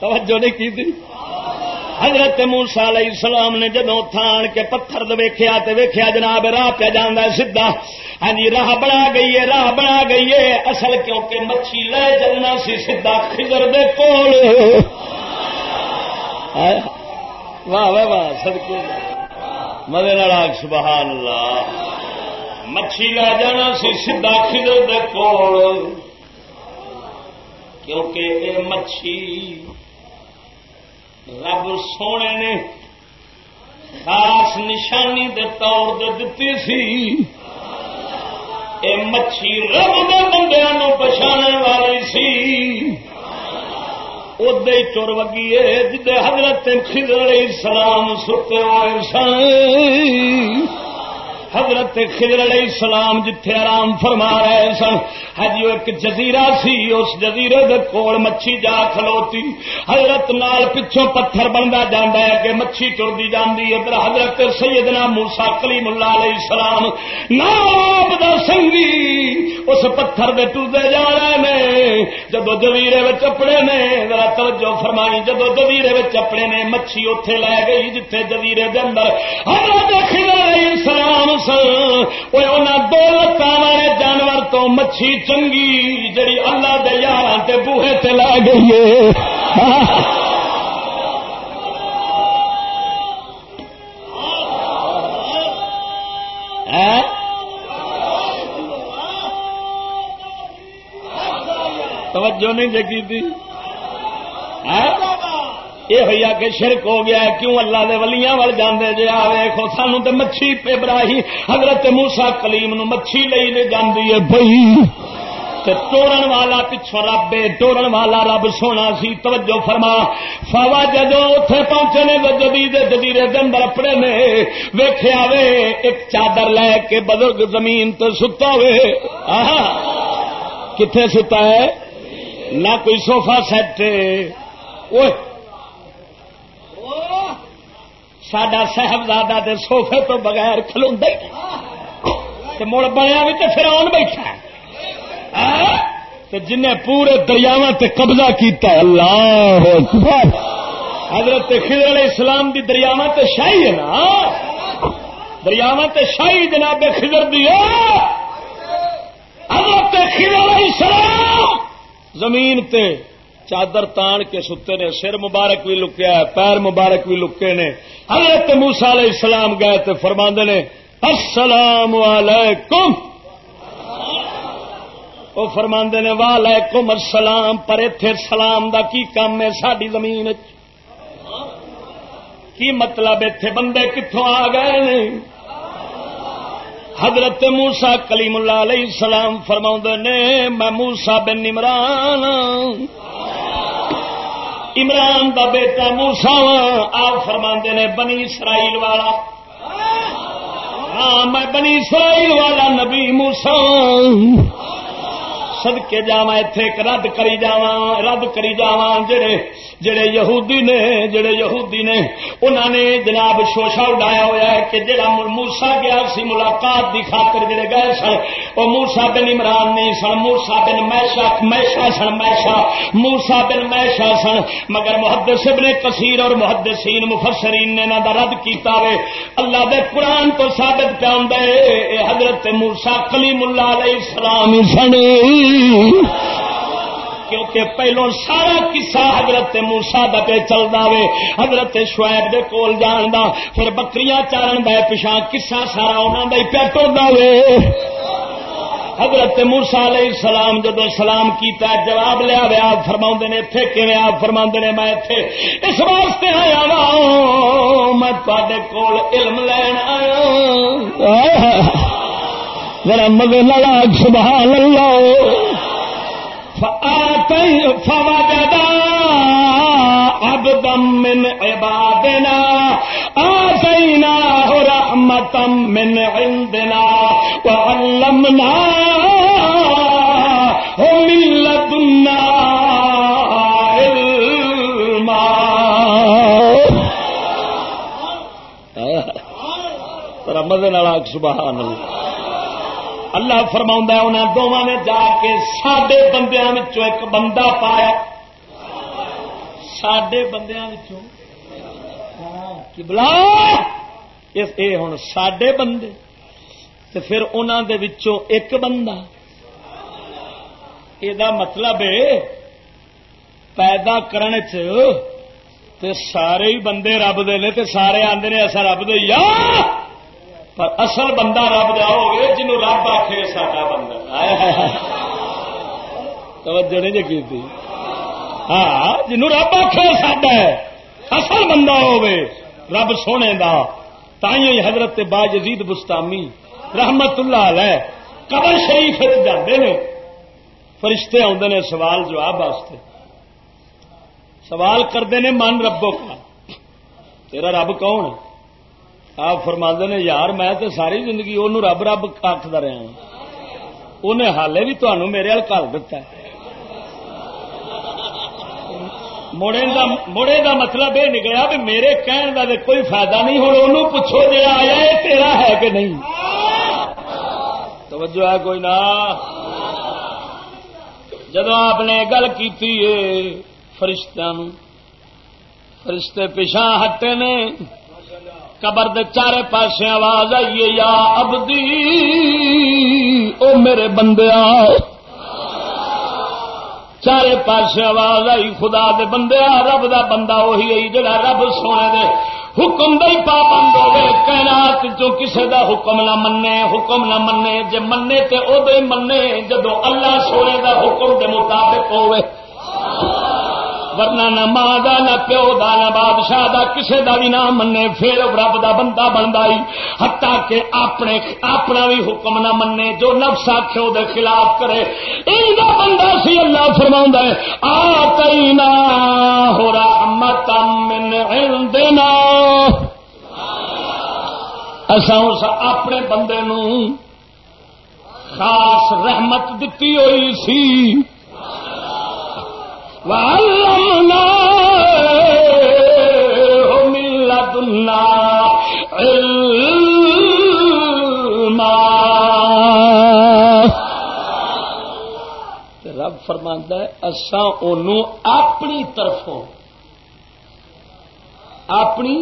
توجہ نہیں کی تھی؟ حضرت موسا علیہ السلام نے جدو تھان کے پتھر ویخیا تو ویخیا جناب راہ پہ جانا سیدا ہاں جی راہ بنا گئی ہے، راہ بنا گئی ہے۔ اصل کیونکہ مچھی لے جلنا سی سیدا خزر دے کول۔ ہاں۔ واہ واہ واہ سدکے مدے سبحان اللہ۔ مچھی لا جانا سی سیدا خدر کول۔ کیونکہ یہ مچھی رب سونے نے خاص نشانی دے طور دے دتی سی۔ اے مچھی رب دے بندے پچھانے والی سی۔ ادے چور وگی ہے جدے حضرت خضر علیہ السلام ستے ہوئے سن۔ حضرت خضر علیہ السلام جتھے آرام فرما رہے سن۔ ہاں ہجی ایک جزیرہ سی، اس جزیرے دے کول مچھی جا کھلوتی۔ حضرت نال پچھوں پتھر بنتا جانا ہے کہ مچھی ٹرتی جاتی ادھر حضرت سیدنا موسا کلیم اللہ علیہ السلام ناب دا سنگی اس پتھر دے ٹوتے جا رہے نے۔ جدو جزیرے اپنے نے، ذرا توجہ فرمائی۔ جدو جزیرے اپنے نے، مچھی اتے لے گئی جتھے جزیرے دے اندر۔ حضرت خضر علیہ السلام سن۔ دو لتان والے جانور تو مچھی چنگی جڑی اللہ دے یار بوہے تے لا گئی ہاں۔ توجہ نہیں دیکھی تھی۔ ہاں۔ یہ ہوئی کہ شرک ہو گیا ہے، کیوں اللہ دے ولیاں وال جانے جی آ ویخو سانو تو مچھی پہ براہی حضرت موسا کلیم نو مچھی لئی لے جاندی ہے۔ بھائی توڑن والا پچھو رب توڑن والا رب سونا سی۔ توجہ فرما۔ فوا جدو اتے پہنچے نے جدید جدیرے دن اپنے نے ویخیا وے، ایک چادر لے کے بزرگ زمین تو ستا وے۔ کتنے ستا ہے؟ نہ کوئی سوفا سیٹ سڈا صاحبزادہ دے سوفے تو بغیر کھلو مڑ بنیا بھی تو پھر آن بیٹھا جن پورے دریاوا قبضہ کیتا ہے، اللہ حضرت خضر علیہ السلام دی دریاوا تے شاہی ہے نا۔ دریاوا تے شاہی جناب خضر دی حضرت خضر علیہ السلام زمین تے چادر تان کے ستے نے، سر مبارک بھی لکیا ہے، پیر مبارک بھی لکے نے۔ حضرت موسا علیہ السلام گئے تو فرما نے، السلام علیکم۔ وہ فرما نے واہ کمر سلام پر اتے سلام دا کی کام ہے ساری زمین کی مطلب اتے بندے کتوں آ گئے حضرت موسا کلیم اللہ علیہ السلام فرما نے، میں موسا بن عمران ہاں۔ عمران دا بیٹا موسا آپ فرما نے بنی اسرائیل والا۔ ہاں میں بنی اسرائیل والا نبی موسا سدکے جا اتے رد کری جا رد کری جا جڑے جڑے یہودی نے، جڑے یہودی نے انہوں نے جناب شوشا اڈایا ہوا ہے کہ جڑا موسا گیا سی ملاقات کی خاطر جڑے گئے سن، وہ موسا بن عمران نہیں سن موسا بن میشا میشا سن، میشا موسا بن میشا سن۔ مگر محدث ابن کثیر اور محدثین مفسرین نے انہوں کا رد کیتا وے۔ اللہ دے قرآن تو ثابت پہ دے حضرت موسا کلیم اللہ علیہ السلام سن۔ کیونکہ پہلو سارا کسا حضرت موسا دے چلتا وے۔ حضرت شعیب دے کول جان دا پھر بکریاں چارن دے پچھا کسا سارا انہوں کا ہی پیا ٹرتا وے۔ حضرت موسا علیہ السلام جب سلام کیتا جواب لیا ویا فرما نے اتے کہ آپ فرما نے؟ میں اتے اس واسطے آیا وا، میں تے کول علم لین آیا۔ میرا مزے لڑا سبحان اللہ۔ فوجدا عبدا من عبادنا آتيناه رحمة من عندنا وعلمناه من لدنا علما. رمضان سبحان اللہ. اللہ فرما انہیں دونوں نے جا کے سڈے بندیا ایک بندہ پایا۔ سڈے بندیا بلا ہوں ہاں، سڈے بندے۔ تو پھر انہوں دے وچوں ایک بندہ۔ یہ مطلب ہے پیدا کرنے تے سارے ہی بندے رب دے نے سارے آدھے ایسا رب دے، یا! پر اصل بندہ رب دیا ہوگا جنوب رب آخے ساڈا بندہ توجہ نہیں جی کی ہاں جنوب رب آخے ساڈا ہے، اصل بندہ ہوگی رب سونے دا۔ تائیں حضرت با جزید بستامی رحمت اللہ علیہ، قبر شریف جاتے ہیں فرشتے آتے ہیں سوال جواب واسطے۔ سوال کرتے ہیں من ربو کا۔ تیرا رب کون ہے؟ آپ فرما نے، یار، میں تو ساری زندگی وہ رب رب آخر رہا ہوں انہیں حالے بھی تمہوں میرے ہل دتا مڑے دا مطلب یہ نکلا بھی میرے کہن کا کوئی فائدہ نہیں ہوں انہوں پوچھو جا آیا یہ تیرا ہے کہ نہیں۔ توجہ ہے کوئی نہ جب آپ نے گل کی فرشتہ فرشتے پیچھا ہٹے نے۔ قبر دے چارے پاسے آواز آئیے یا ابدی او میرے بندے چارے پاسے آواز آئی، خدا دے بندے رب دا بندہ وہی آئی جڑا رب سونے دے حکم دے پابند ہوے کائنات جو کسے دا حکم نہ منے، حکم نہ منے۔ جے منے تے او دے منے جدو اللہ سونے دا حکم دے مطابق ہوئے۔ ورنہ نہ ماں دا، نہ پیو دا، نہ بادشاہ دا، کسے دا بھی نہ منے پھر رب دا بندہ بنتا ہی۔ ہٹا کے اپنے، اپنا بھی حکم نہ منے جو نفس آخو دے خلاف کرے۔ ان کا بندہ سی اللہ فرما ہے آ کئی ہو رہا مت دینا اصا اس اپنے بندے نو خاص رحمت دتی ہوئی سی۔ وعلمنا من لدنا علما رب فرماندا ہے، اساں اونوں اپنی طرفوں، اپنی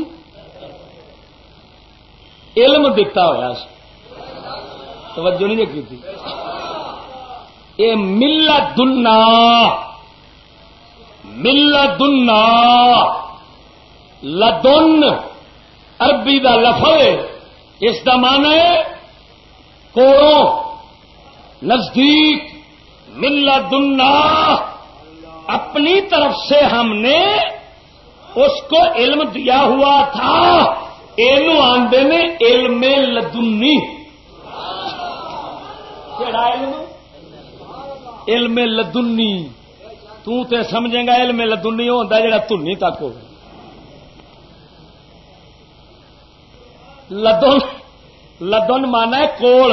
علم دتا ہوا توجہ نہیں کی یہ ملت دنا ملدنا لدن عربی دا لفظ اس کا مان ہے کو نزدیک ملا اپنی طرف سے ہم نے اس کو علم دیا ہوا تھا۔ یہ آدھے نے علم لدنی۔ علم؟ علم لدنی۔ تو تے سمجھے گا علم لدنی ہوتا جڑا تنی تک ہو۔ لدن لدن مانا ہے کول۔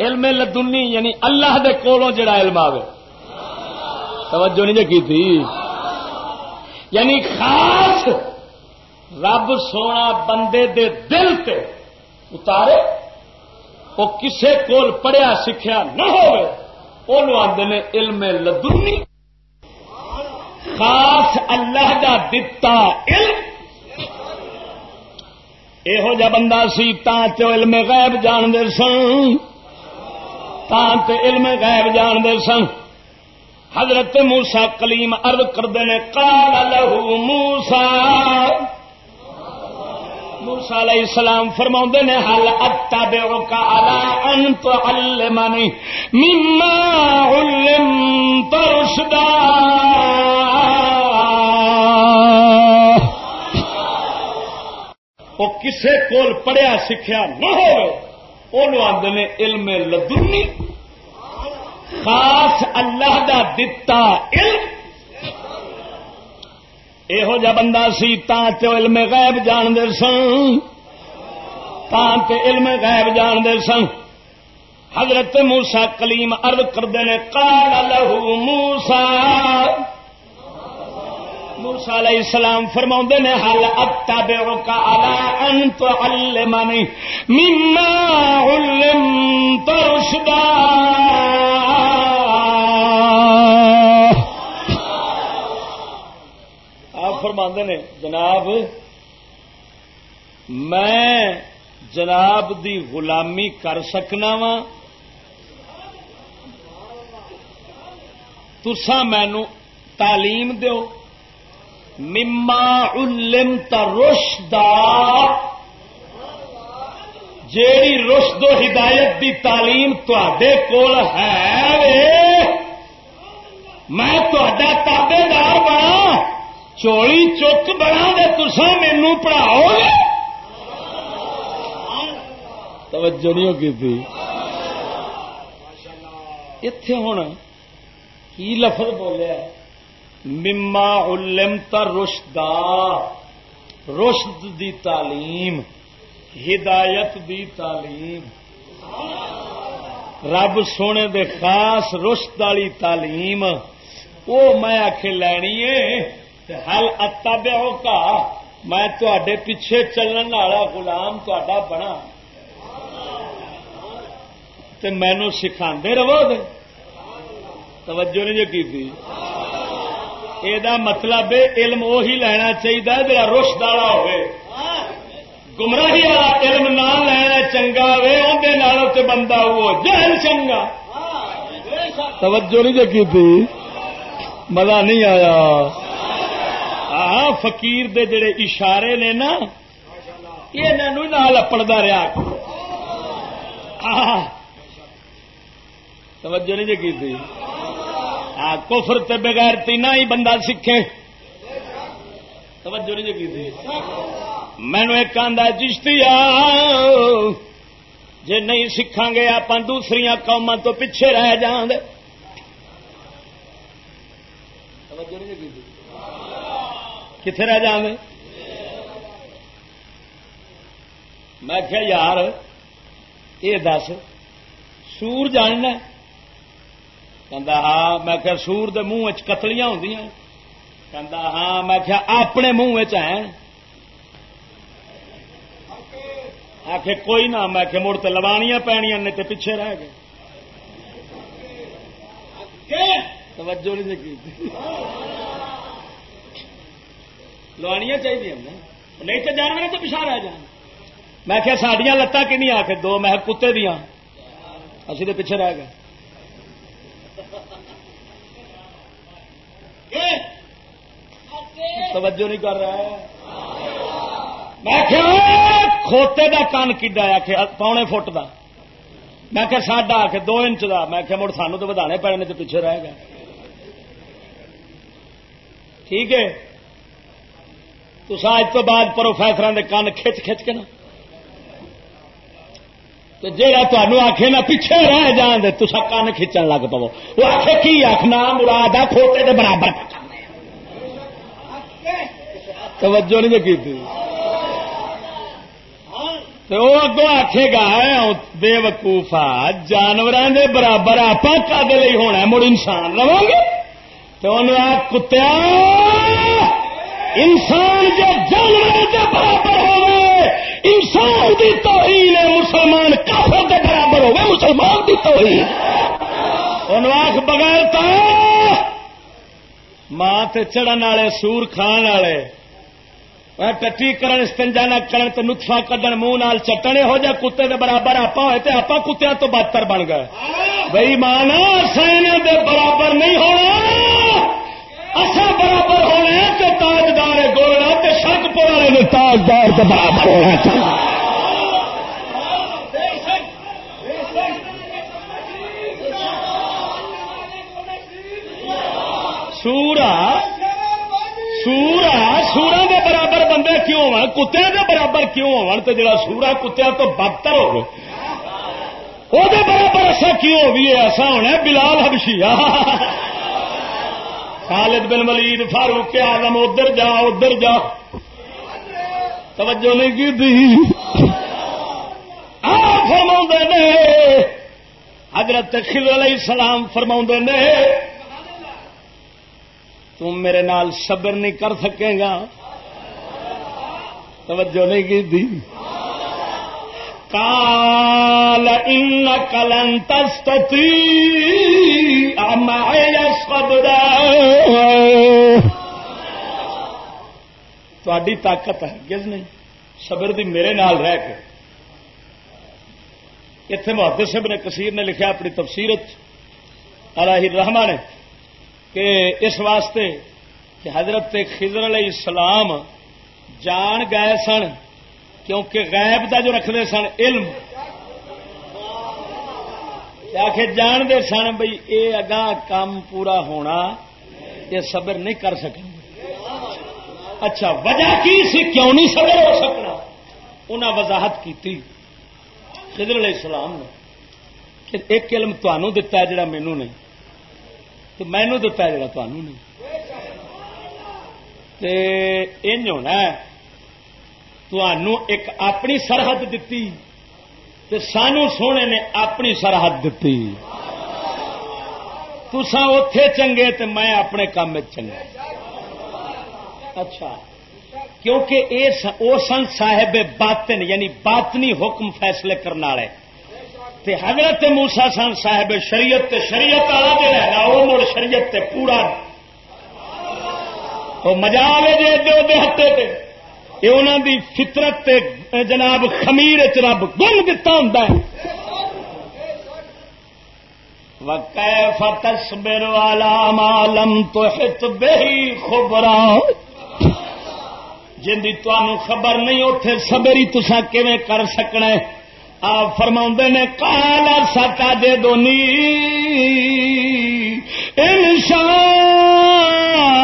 علم لدنی یعنی اللہ دے کولوں جڑا علم آوے۔ توجہ نہیں جی تھی؟ یعنی خاص رب سونا بندے دے دل تے اتارے وہ کسے کول پڑھیا سکھیا نہ ہو علم لدنی خاص اللہ کا دتا علم۔ یہو جہ بندہ سی تو علم غیب جانتے سن۔ سن تو علم غیب جانتے سن۔ حضرت موسا کلیم ارد کرتے ہیں کال لہو موسا موسا علیہ السلام فرما نے، حل اتا بے کا الا ان تو مما علمت رشدا. وہ کسے کول پڑھیا سکھیا نہ ہو آدھے علم لدنی، خاص اللہ دا دتا علم یہو جا بندہ سی تو علم غیب جان دے سن تے علم غیب جان دے سن حضرت موسا کلیم ارد کرتے ہیں کال لہو موسا موسا علیہ السلام فرما نے حل اتا بے کا الا ان تو علمنی مما علمت رشدا آپ نے، جناب، میں جناب دی غلامی کر سکنا وا تسا مینو تعلیم دیو۔ مما علم رشدا۔ جیڑی رشد و ہدایت دی تعلیم تے کول ہے میں تابے دار بنا چولی چک بنا دے تسا مینو پڑھاؤ گے توجہ نہیں ہوگی تھی اتے ہوں کی لفظ بولیا مما علم رشدا رشد دی تعلیم ہدایت دی تعلیم رب سونے دے خاص رشد والی تعلیم وہ میں آخ لینی ہے ہل اتا کا میں تے پیچھے چلن والا گلام تا بنا مینو سکھا رہو دے توجہ نہیں جو کی یہ مطلب علم وہی لینا چاہیے جا روش والا ہو گمراہی والا علم نہ لینا چنگا وے اندر بندہ وہ جہل چنگا توجہ نہیں جگی تھی مزہ نہیں آیا ہاں فقیر دے جڑے اشارے نے نا، یہ نال اپڑتا رہا توجہ نہیں جگی تھی؟ کفر تے بغیر تینا ہی بندہ سیکھے۔ توجہ نہیں جی کی مینو ایک آدھا چشتی جی نہیں سیکھا گے آپ دوسری قوما تو پیچھے رہ جان دے کتنے رہ جان دے میں کیا یار یہ دس سور جاننا ہاں. میں کیا سور دے منہ چتلیاں ہوں ہاں. میں کیا اپنے منہ آخ کوئی نہ. میں کہ مڑ تو لوانیاں پینیا نے تو پیچھے رہ گئے. توجہ نہیں لوانیاں چاہیے نہیں تو جانور تو پچھا رہ جان میں کیا سڈیا لتاں کنیا آ کے دو۔ میں کتے دیا اسی تو پیچھے رہ گئے۔ توجہ نہیں کر رہا ہے۔ میں کھوتے دا کن کڈا آ پونے فٹ دا۔ میں کہ ساڈا آ کے دو انچ کا میں کہ مڑ سانو تو ودانے پینے تو پیچھے رہ گا ٹھیک ہے۔ تو اج تو بعد پروفیسر کے کن کھچ کھچ کے نا۔ تو جا تمہوں آخے نا پیچھے رہ جان دے تسا کن کھچن لگ پو۔ وہ آخے کی آخنا مراد آ کھوتے کے برابر۔ توجہ نہیں کی تو وہ اگوں آخے گا بے وقوفا جانوروں کے برابر آپ کد لی ہونا مڑ انسان رہو گے۔ تو انہوں کتیا! انسان جو جانور کے برابر ہوئے انسان کی توہین ہے مسلمان کافر کے برابر ہوئے مسلمان کی توہین۔ انہوں آخ بغیر تو ماں چڑھن والے سور کھان والے۔ ٹٹی کرن استنجا نہ کرن تو نتفا کڈن منہ نال چٹن ہو جا کتے دے برابر آپ ہوئے تے آپ کتیا تو بہتر بن گئے۔ بھائی مان سین دے برابر نہیں ہونا۔ اصا برابر ہونا تو تاجدار گولنا تے شک پور والے تاجدار کے برابر ہونا چاہیے۔ سورا سورا سورا دے برابر بندے کیوں ہو کتے دے برابر کیوں ہو تو جڑا سورا کتیا تو بدتر ہو وہ برابر ایسا کیوں بھی ہے ایسا ہونا بلال ہبشی خالد بن ولید، فاروق آدم ادھر جا ادھر جا۔ توجہ نہیں کی تھی؟ فرما نے، حضرت خضر علیہ السلام فرما نے، تم میرے نال صبر نہیں کر سکے گا۔ توجہ نہیں کی تھی؟ کال ان کلن تستی تھی طاقت ہے گز نہیں. صبر دی میرے نال رہ کے. اتنے محدود صاحب نے کثیر نے لکھا اپنی تفسیرت الہی رحمان نے کہ اس واسطے کہ حضرت خضر علیہ السلام جان گئے سن کیونکہ غیب دا جو رکھتے سن علم. کہ جانتے سن بھائی یہ اگاں کام پورا ہونا یہ صبر نہیں کر سکیں اچھا وجہ کی سی؟ کیوں نہیں صبر ہو سکنا؟ انہیں وضاحت کی خضر علیہ السلام نے کہ ایک علم تمہوں دتا ہے جڑا مینو نہیں تو مینو دتا جا تمہوں نہیں. انج ہونا تنوع ایک اپنی سرحد دتی سانو سونے نے اپنی سرحد دتی۔ تسا اتے چنگے تو میں اپنے کام چنگا۔ اچھا۔ کیونکہ وہ سن صاحب باطن یعنی باطنی حکم فیصلے کرنے والے۔ تے حضرت موسا سن صاحب شریعت تے شریعت والا جہا وہ مڑ شریعت تے پورا۔ وہ مزہ آئے جی دے ہتے تے۔ یہ انہوں دی فطرت تے جناب خمیر چ رب گن دتا ہوں وکیف تصبر والا مالم تو ہت بے خبرا۔ جن کی تمہوں خبر نہیں اتے سبری تسا کیون کر سکنا آپ فرما نے کالا سکا دے دونی انشاء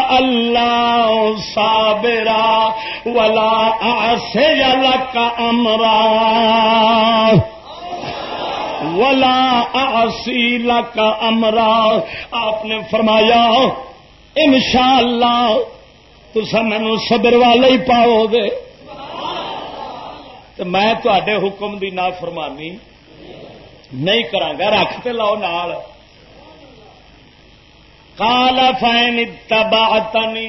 اللہ سابرا ولا آسے کا امرا۔ ولا آسی کا امرا۔ آپ نے فرمایا، انشاء اللہ تو مینو صبر والے ہی پاؤ گے۔ تو میں تے حکم دی نا فرمانی نہیں کرا رکھ لاؤ نال کالا فائن تباہتنی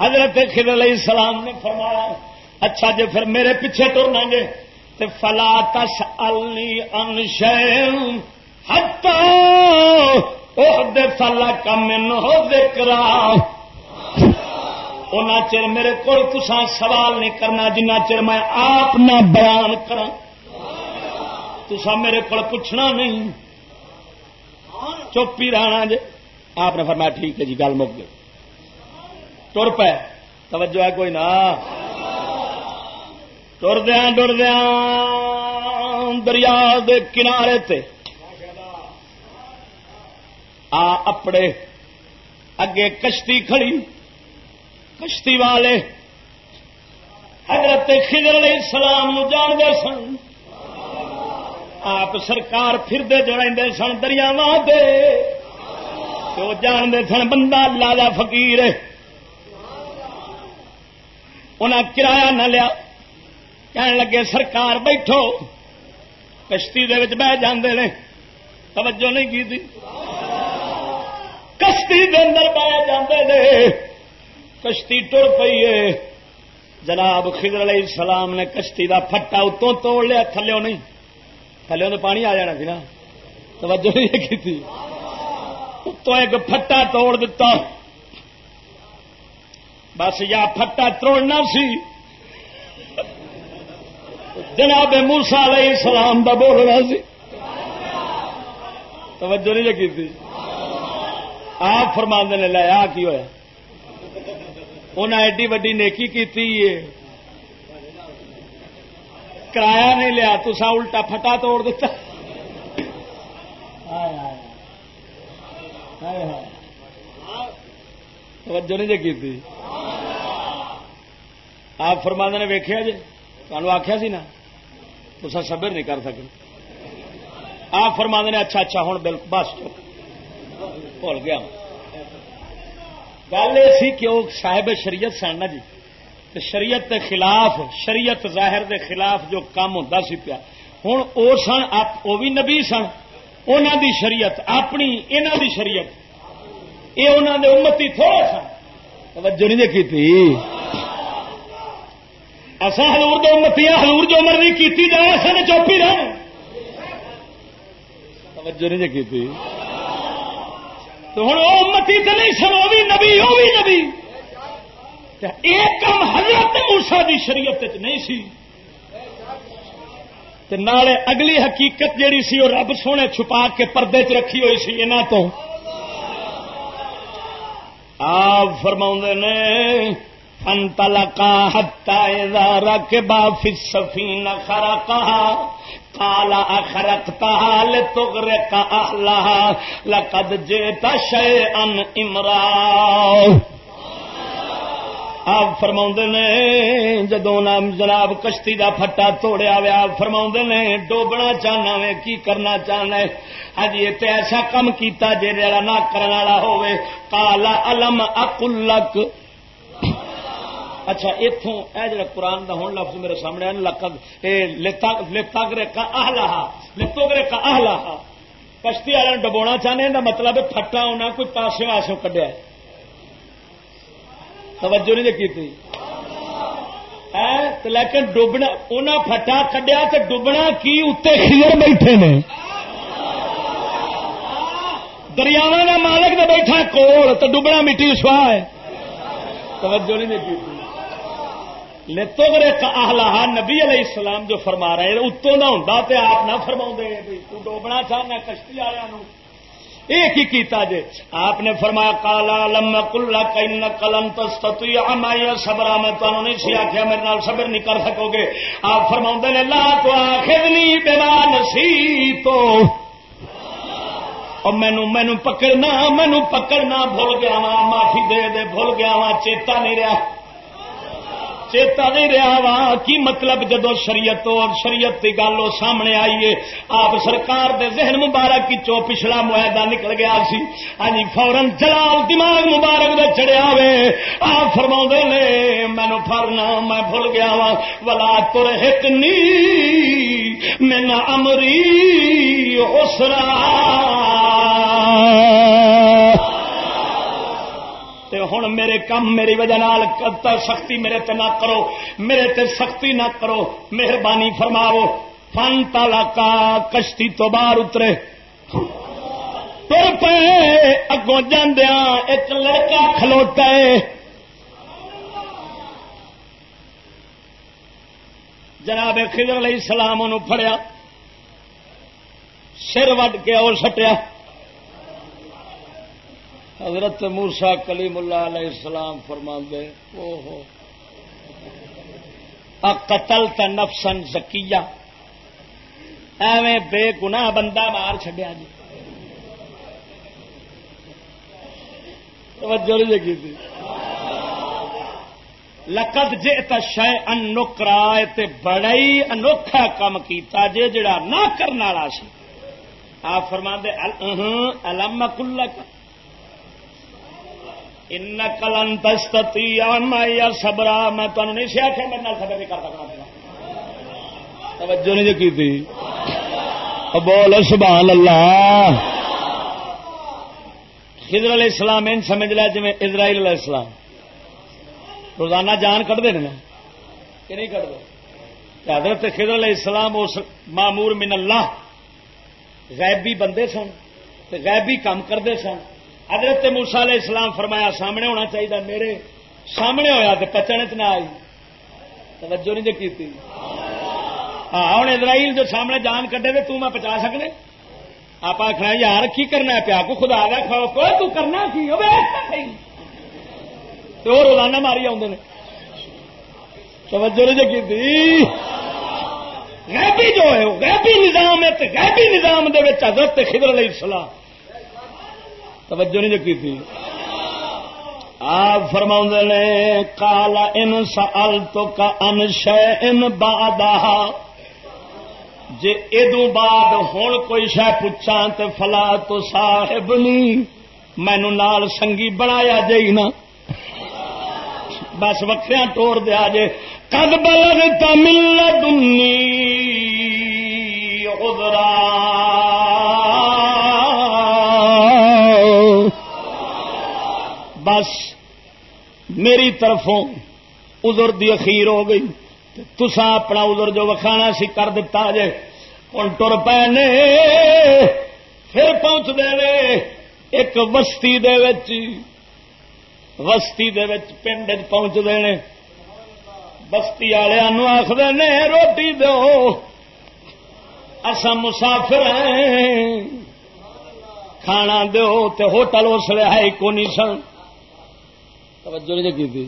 حضرت خضر علیہ السلام نے فرمایا اچھا جی پھر میرے پیچھے ٹرنا گے تو فلا تس النی ان ہتو فلا کم ہو ذکرا اونا چر میرے کو تسا سوال نہیں کرنا، جنہ چر میں آپ نہ بیان کرا تسا میرے کو پوچھنا نہیں۔ چپ ہی رہنا جی۔ آپ نے فرمایا ٹھیک ہے جی گل مک گئی۔ تر پہ توجہ ہے کوئی نہ۔ ٹر دیا دریا دے کنارے تے۔ آ اپڑے۔ اگے کشتی کھڑی۔ کشتی والے حضرت خضر علیہ السلام نو جان دے سن۔ آپ سرکار پھردے جو سن دریاوا دے۔ وہ جانتے سن بندہ اللہ کا فکیر انہیں کرایہ نہ لیا۔ کہنے لگے سرکار بیٹھو۔ کشتی دے وچ بہ جاندے نے۔ توجہ نہیں کی تھی۔ کشتی دے اندر بہ جاندے نے۔ کشتی ٹر پی ہے۔ جناب خضر علیہ السلام نے کشتی دا پھٹا اتوں توڑ لیا تھلو نہیں۔ تھلے تو پانی آ جانا سی نا۔ توجہ نہیں کی تھی۔ تو ایک پھٹا توڑ دیتا بس یا پھٹا توڑنا سی۔ جناب موسا علیہ السلام دا بولنا سی۔ توجہ نہیں لگی تھی۔ آپ فرماند نے لایا کی ہوا انہیں ایڈی وڈی نیکی کی کرایہ نہیں لیا تسا الٹا پھٹا توڑ دیتا توجہ نہیں جی کی آپ فرما نے ویخیا جی تمہیں آخیا سی نا تو سبر نہیں کر سکے آپ فرما نے اچھا اچھا ہوں بل بس بھول گیا گل یہ سی کہ وہ صاحب شریعت سن نا جی۔ شریعت کے خلاف، شریعت ظاہر دے خلاف جو کام ہوتا سی پیا۔ ہوں وہ سن وہ بھی نبی سن۔ انہوں دی شریعت، اپنی انہوں دی شریعت۔ یہ انہوں نے امتی تھوڑا سن۔ توجہ نہیں دیکھی تھی اصا ہلور دو امتی ہلور جو مرضی کی جائے اصل چوپی رہے توجہ نہیں دیکھی تھی تو ہوں وہ امتی تو نہیں سن وہ بھی نبی وہ بھی نبی۔ ایک کم حضرت موسا دی شریعت نہیں سی۔ تے نالے اگلی حقیقت جیڑی سی وہ رب سونے چھپا کے پردے چ رکھی ہوئی سی یہاں تو۔ آپ فرما نے انتلکا ہتا رکھ با بافی سفین خرا کہا کالا اخرکتا لتغر کا اہلا لقد جیتا شے ان امراؤ آپ فرما نے جدو نام جناب کشتی دا پھٹا توڑیا ویا فرما نے، ڈوبنا چاہنا وے، کی کرنا چاہنا ہے؟ ہاں جی تے ایسا کم کیتا جی نہ کرنے والا ہوے کالا الم اکلک اچھا اتوں اے جڑا قرآن دا ہوں لفظ میرے سامنے لتاگرے کا اہلا لتوگرے کا اہلا کشتی والے ڈبونا چاہنے کا مطلب پھٹا ہونا، کوئی پاسوں آسوں کڈیا توجہ نہیں کی تھی لیکن ڈبنا انہیں پٹا کڈیا تو ڈبنا کی اتنے خیر بیٹھے نے؟ دریاوا کا مالک تو بیٹھا کول تو ڈبنا مٹی سواہ ہے۔ توجہ نہیں جی کی تھی لتو گرے نبی علیہ السلام جو فرما رہے اتوں کا ہوں آپ نہ فرما تو ڈوبنا چاہنا کشتی والوں ایک ہی کیتا جے؟ آپ نے فرمایا کالا لم کلا کئی قلم تستطی امائی صبر میں تمہیں نہیں سی آخیا میرے نال صبر نہیں کر سکو گے آپ فرما نے، لا تو آخری بیان سی تو مینو مینو پکڑنا مینو پکڑنا بھول گیا وا معافی دے دے، بھول گیا وا چیتا نہیں رہا۔ چیتا نہیں رہا وا کی مطلب جدو شریعت اور شریعت کی گل سامنے آئیے آپ سرکار دے ذہن مبارک کی چو پچھلا معاہدہ نکل گیا سی۔ ہاں جی، فورن جلال دماغ مبارک دے چڑیا وے آپ فرما نے مینو فرنا میں بھول گیا وا ولا تر ہک نی میں امری اسرا ہوں میرے کم میری وجہ سختی میرے تے نہ کرو، میرے تے سختی نہ کرو، مہربانی فرماو فن تالا کا کشتی تو باہر اترے۔ تر پے اگوں جاندیا ایک لڑکا کھلوتا ہے۔ جناب خضر علیہ السلام انہوں پھڑیا، سر وڈ کے اور سٹیا۔ حضرت مورسا کلیم اللہ علیہ السلام فرما دے او ہو قتل نفسن زکیہ۔ ایویں بے گنا بندہ مار چڈیا جی۔ توجہ نہیں جی کی تھی۔ لقد جئت شے نکرا تے بڑا ہی انوکھا کام کیتا جے جڑا نہ کرنے والا سی۔ آپ فرما دے الم کلک ان کلن تستی یا صبرا میں تمہیں نہیں سیا کہ میرے صبر نہیں کر سکتا توجہ نہیں کی تھی۔ بول، سبحان اللہ۔ خضر علیہ السلام ان سمجھ لیا جی اسرائیل علیہ السلام۔ روزانہ جان کٹتے ہیں کہ نہیں کٹتے حضرت خضر علیہ السلام اس معمور من اللہ، غیبی بندے سن غیبی کام کرتے سن۔ حضرت موسا علیہ السلام فرمایا، سامنے ہونا چاہیے، میرے سامنے ہوا تو پچنے چ نہ آئی. توجہ نہیں کی ہاں ہوں اسرائیل جو سامنے جان کٹے تو تم پچا سکنے؟ آپ آخنا یار کی کرنا پیا؟ کو خدا کا خوف کو تو کرنا کی؟ وہ روزانہ ماری آدھے توجہ نہیں کی غیبی جو ہے غیبی نظام ہے غیبی نظام دے حضرت خضر علیہ السلام توجہ نہیں کی تھی۔ آپ فرما نے کالا ان سال تو کا ان شہ ان بادہ جی ادو بعد ہوں کوئی شہ پوچھا تو فلا تو صاحب نہیں مینو نال سنگی بنایا جی نا۔ بس وکریا ٹور دیا جے۔ کد بلگ تمل دنی ادرا بس میری طرفوں ادر دی اخیر ہو گئی تسا اپنا ادھر جو وکھانا سی کر دتا جے۔ ہوں ٹر پے نے پھر پہنچ دے ایک وسطی دے وسطی دے پنڈ پہنچ دے بستی والوں آخر نے، روٹی دو۔ اصا مسافر ہیں۔ کھانا دو تے ہوٹل اس لیے ہے کو نہیں سن۔ توجہ نہیں کی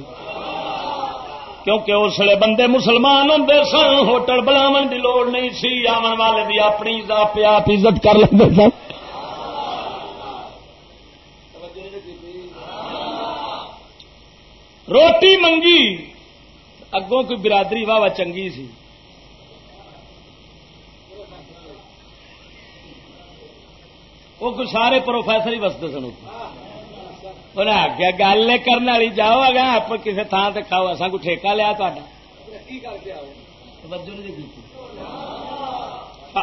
کیونکہ اس لیے بندے مسلمان ہوں سن، ہوٹل بناو کی لوڑ نہیں سی آن والے بھی اپنی آپ عزت کر لیں سن۔ روٹی منگی، اگوں کوئی برادری واہ چنگی سی۔ وہ کوئی سارے پروفیسر ہی بستے سن۔ انہیں آگیا گل کرنے والی جاؤ اگر آپ کسی تھان سے کھاؤ اصا کو ٹھیکہ لیا تا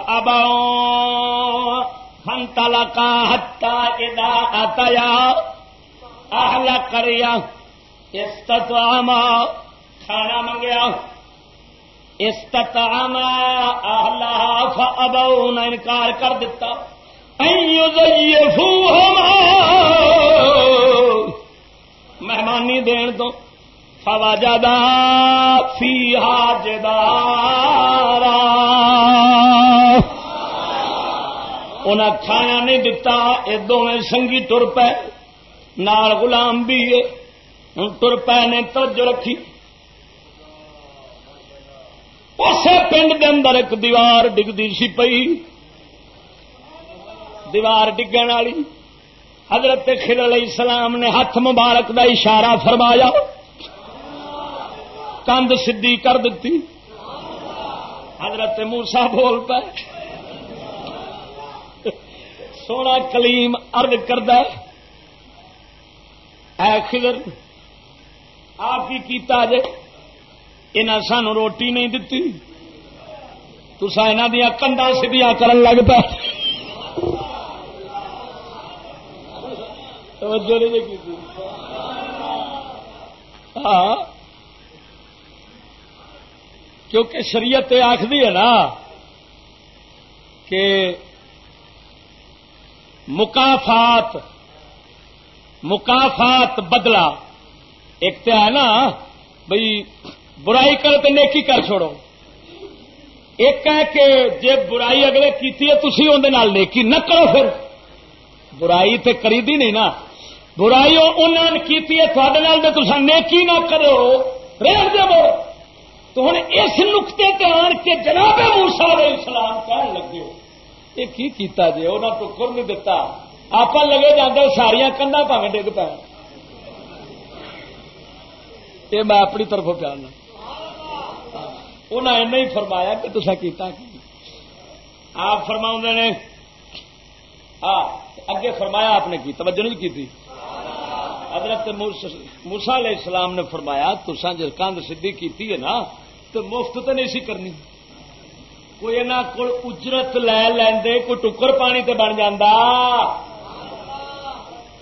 اب ہنتا کا ہتا ادا آتایا کریا استطعما کھانا منگیا استطعما آہلا فابو انکار کر دیتا مہمانی دین تو۔ فوا جادا فی حاجدار انہیں کھایا نہیں دتا یہ دونوں سنگھی تر پے۔ نال غلام بھی تر پے نے توجہ رکھی۔ اسے پنڈ کے اندر ایک دیوار ڈگتی سی پئی۔ دیوار ڈگن والی۔ حضرت خل علیہ السلام نے ہاتھ مبارک دا اشارہ فرمایا۔ کند سی کر دیتی حضرت موسا بول پہ سونا کلیم ارد کرد خضر، آپ کی کیتا جے۔ انہیں سانو روٹی نہیں دتی۔ تسا یہاں دیا کنڈا سیدیاں کرن لگ پا جی ہاں۔ کیونکہ شریعت آخری ہے نا کہ مکافات مکافات بدلا ایک تو ہے نا بھائی برائی کر تو نیکی کر چھوڑو۔ ایک ہے کہ جی برائی اگلے کی تھی اندر نیکی نہ کرو پھر۔ برائی تو کری دی نہیں نا۔ برائی انہوں نے کی تھوڑے تو نیکی نہ کرو رہ دو تو ہوں اس نقطے تے آن کے جناب موسا علیہ السلام کہن لگے یہ کی کیتا جی انہوں ٹکر نہیں دتا۔ آپ لگے جانے ساریا کنڈا پاویں ڈگ پہ یہ میں اپنی طرف پیارنا انہیں ایسا ہی فرمایا کہ تصا کیتا کی۔ آپ فرما نے ہاں، اگے فرمایا آپ نے کی، توجہ نہیں کی تھی حضرت موسا علیہ السلام نے فرمایا تسا جی کندھ سدھی کی ہے نا تو مفت تو نہیں سی کرنی۔ کوئی یہاں کو اجرت لے لیندے کوئی ٹکر پانی تے بن جاندہ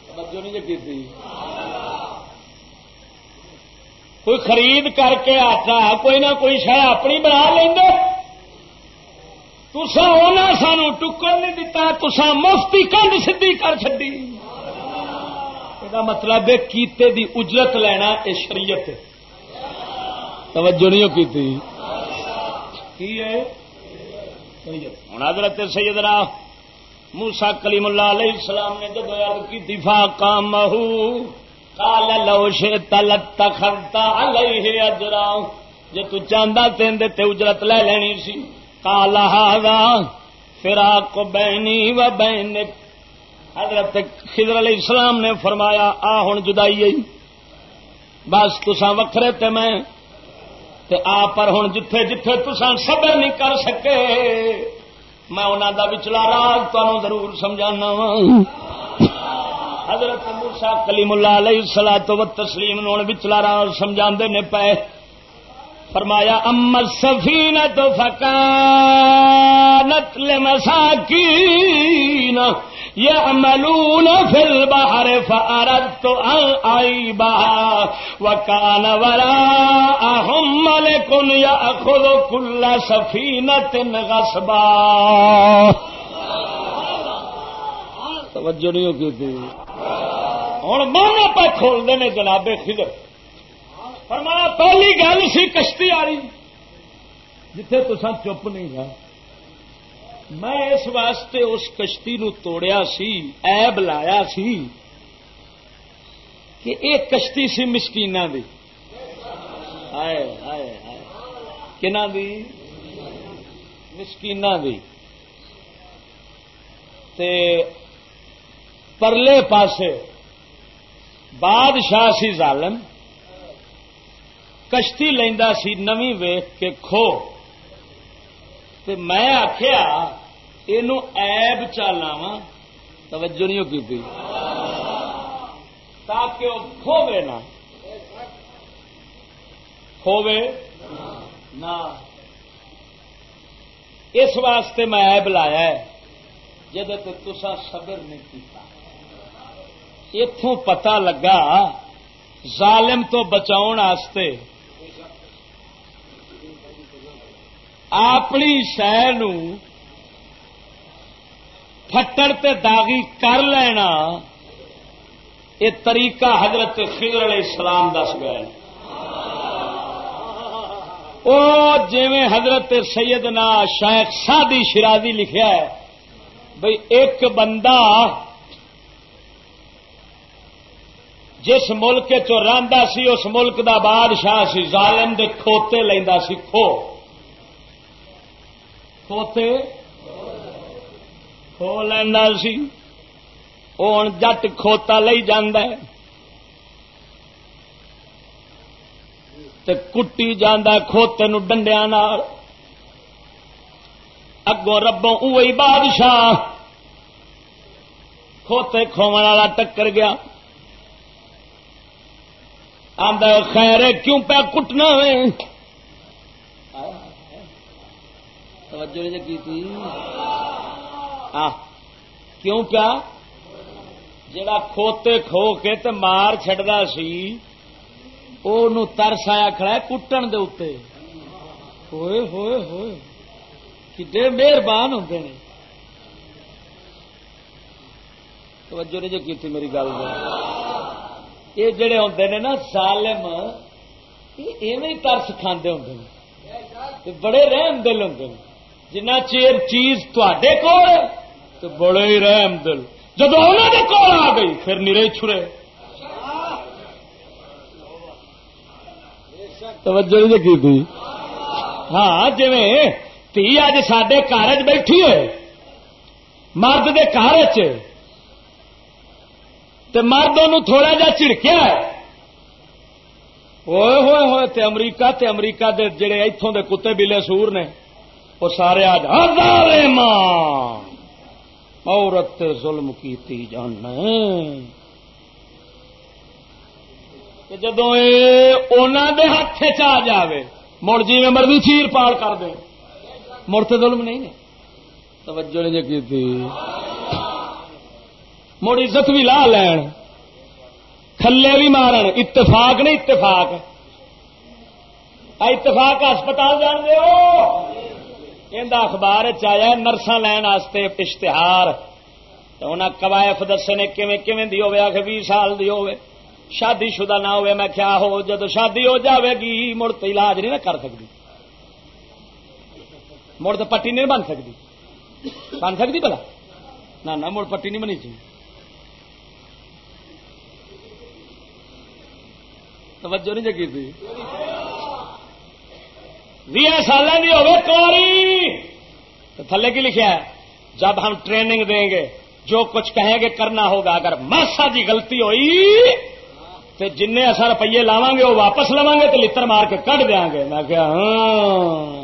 توجہ نہیں جی کی کوئی خرید کر کے آتا کوئی نہ کوئی شہ اپنی بنا لیں تسا ہونا سانو ٹکر نہیں دتا تسا مفتی کنڈ سدھی کر چڈی یہ مطلب ہے کیتے دی اجرت لینا یہ شریعت توجہ نہیں کی ہوں حضرت سیدنا موسا کلیم اللہ علیہ السلام نے جب یاد کی دفاع کام مہو کال لو شے تلت تخرتا علیہ اجرا۔ جی تو چاہتا تین تے اجرت لے لینی سی کالا ہاگا فراق بہنی و بہن حضرت خضر علیہ السلام نے فرمایا، آ ہوں جدائی آئی بس تسا وکھرے تے میں تے آ پر ہوں جتھے جتھے تسا صبر نہیں کر سکے۔ میں انہوں کا بچلا راگ تمہیں ضرور سمجھانا وا حضرت موسا کلیم اللہ علیہ سلا تو تسلیم نو بچلا راگ سمجھا نے پے۔ فرمایا ام سفین تو فکانت لمساکین يعملون في البحر فأردت أن أعيبها وكان وراءهم ملك يأخذ كل سفينة غصبا. توجہ نہیں ہوگی تھی. ہوں مانا پہ کھولتے ہیں جناب خضر. فرمایا پہلی گل سی کشتی والی. جتھے تو چپ نہیں گا میں اس واسطے اس کشتی نو توڑیا سی ایب لایا سی کہ ایک کشتی سی مسکین دی۔ کنا دی؟ مسکین دی۔ تے پرلے پاسے بادشاہ سی ظالم، کشتی لینا سی نوی ویخ کے کھو۔ تے میں آخیا یہ ایب چالاوا توجہ نہیں کی تاکہ وہ کھوے نہ کھوے نہ اس واسطے میں ایب لایا جب تسا صبر نہیں کیتا اتوں پتا لگا ظالم تو بچاؤ اپنی شہ پٹڑ تے داغی کر لینا، یہ طریقہ حضرت خضر علیہ السلام دس گئے۔ او جی حضرت سیدنا شیخ سادی شرازی لکھیا ہے، بھئی ایک بندہ جس ملک چ سی، اس ملک دا بادشاہ سی، ظالم دے کھوتے لینا سی، کھو۔ کھوتے کھو لینا سی ہوں جٹ کھوتا لئی تے کٹی جانا کھوتے نو ڈنڈیا اگوں ربوں اوئی بادشاہ۔ کھوتے کھو والا ٹکر گیا۔ آدھا خیر کیوں پہ کٹنا ہے؟ توجہ نہیں جی کی تھی؟ کیوں کیا؟ جڑا کھوتے کھو کے تے مار چڈا سی او ترس آیا کھڑا کٹن دے اتنے ہوئے ہوئے ہوئے۔ کتنے مہربان ہوتے ہیں توجہ نہیں جو کی تھی میری گل یہ جڑے ہوتے ہیں نا سالم یہ ایویں ترس کھانے ہوں بڑے رحم دل ہوں جنا چیر چیز تے کول تو بڑے ہی رحم دل۔ جب انہوں نے کول آ گئی، پھر نیرے چھرے۔ توجہ نہیں کی تھی؟ ہاں جی تھی اج سڈے کار بیٹھی ہے مرد دے کار مرد ان تھوڑا جا چڑکیا ہوئے ہوئے ہوئے، تے امریکہ تے امریکہ دے جڑے اتوں دے کتے بلے سور نے۔ وہ سارے آج ماں عورت ظلم کی جان جدو دے ہاتھ چ جائے مڑ جی میں مرضی چیر پال کر دے مڑ تو ظلم نہیں ہے۔ توجہ نہیں جی کی مڑ عزت بھی لا لین۔ تھلے بھی مارن۔ اتفاق نہیں، اتفاق۔ اتفاق ہسپتال جان دے ہو۔ اخبار چیا نرساں لین واسطے اشتہار۔ تو انہیں قوائف دسے نے کیویں کیویں دی ہوے آخ بھی سال دی ہوے شادی شدہ نہ ہوئے میں کیا ہو جدو شادی ہو جاوے گی مڑ تو علاج نہیں نہ کر سکتی مڑ تو پٹی نہیں بن سکتی بن سکتی بلا نہ، مڑ پٹی نہیں بنی چاہیے۔ توجہ نہیں جگی تھی؟ بھی سال کی ہوگی تو تھلے کی لکھا ہے؟ جب ہم ٹریننگ دیں گے، جو کچھ کہیں گے کرنا ہوگا، اگر ماسا جی غلطی ہوئی تو جن اصا روپیے لاو گے وہ واپس لوا گے تو لڑ مار کے کٹ دیا گے۔ میں کہ ہاں۔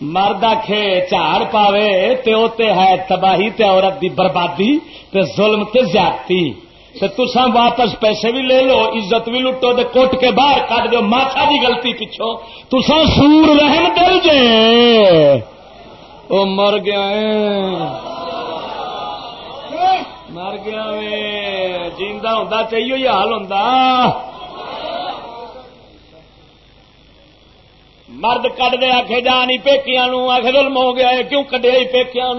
مرد آخ جھاڑ پاوے تو ہے تباہی تے عورت دی بربادی، تے ظلم تے زیادتی۔ تے تسا واپس پیسے بھی لے لو عزت بھی لٹو تے کوٹ کے باہر کٹ دو ماسا دی غلطی پچھو تسا سور رحم دل جے وہ مر گیا مر گیا وے جیندہ ہوں چاہیے حال ہوں مرد کٹ دے آخ جا نہیں پیکیا آخ ظلم ہو گیا کیوں کڈیا پیکیا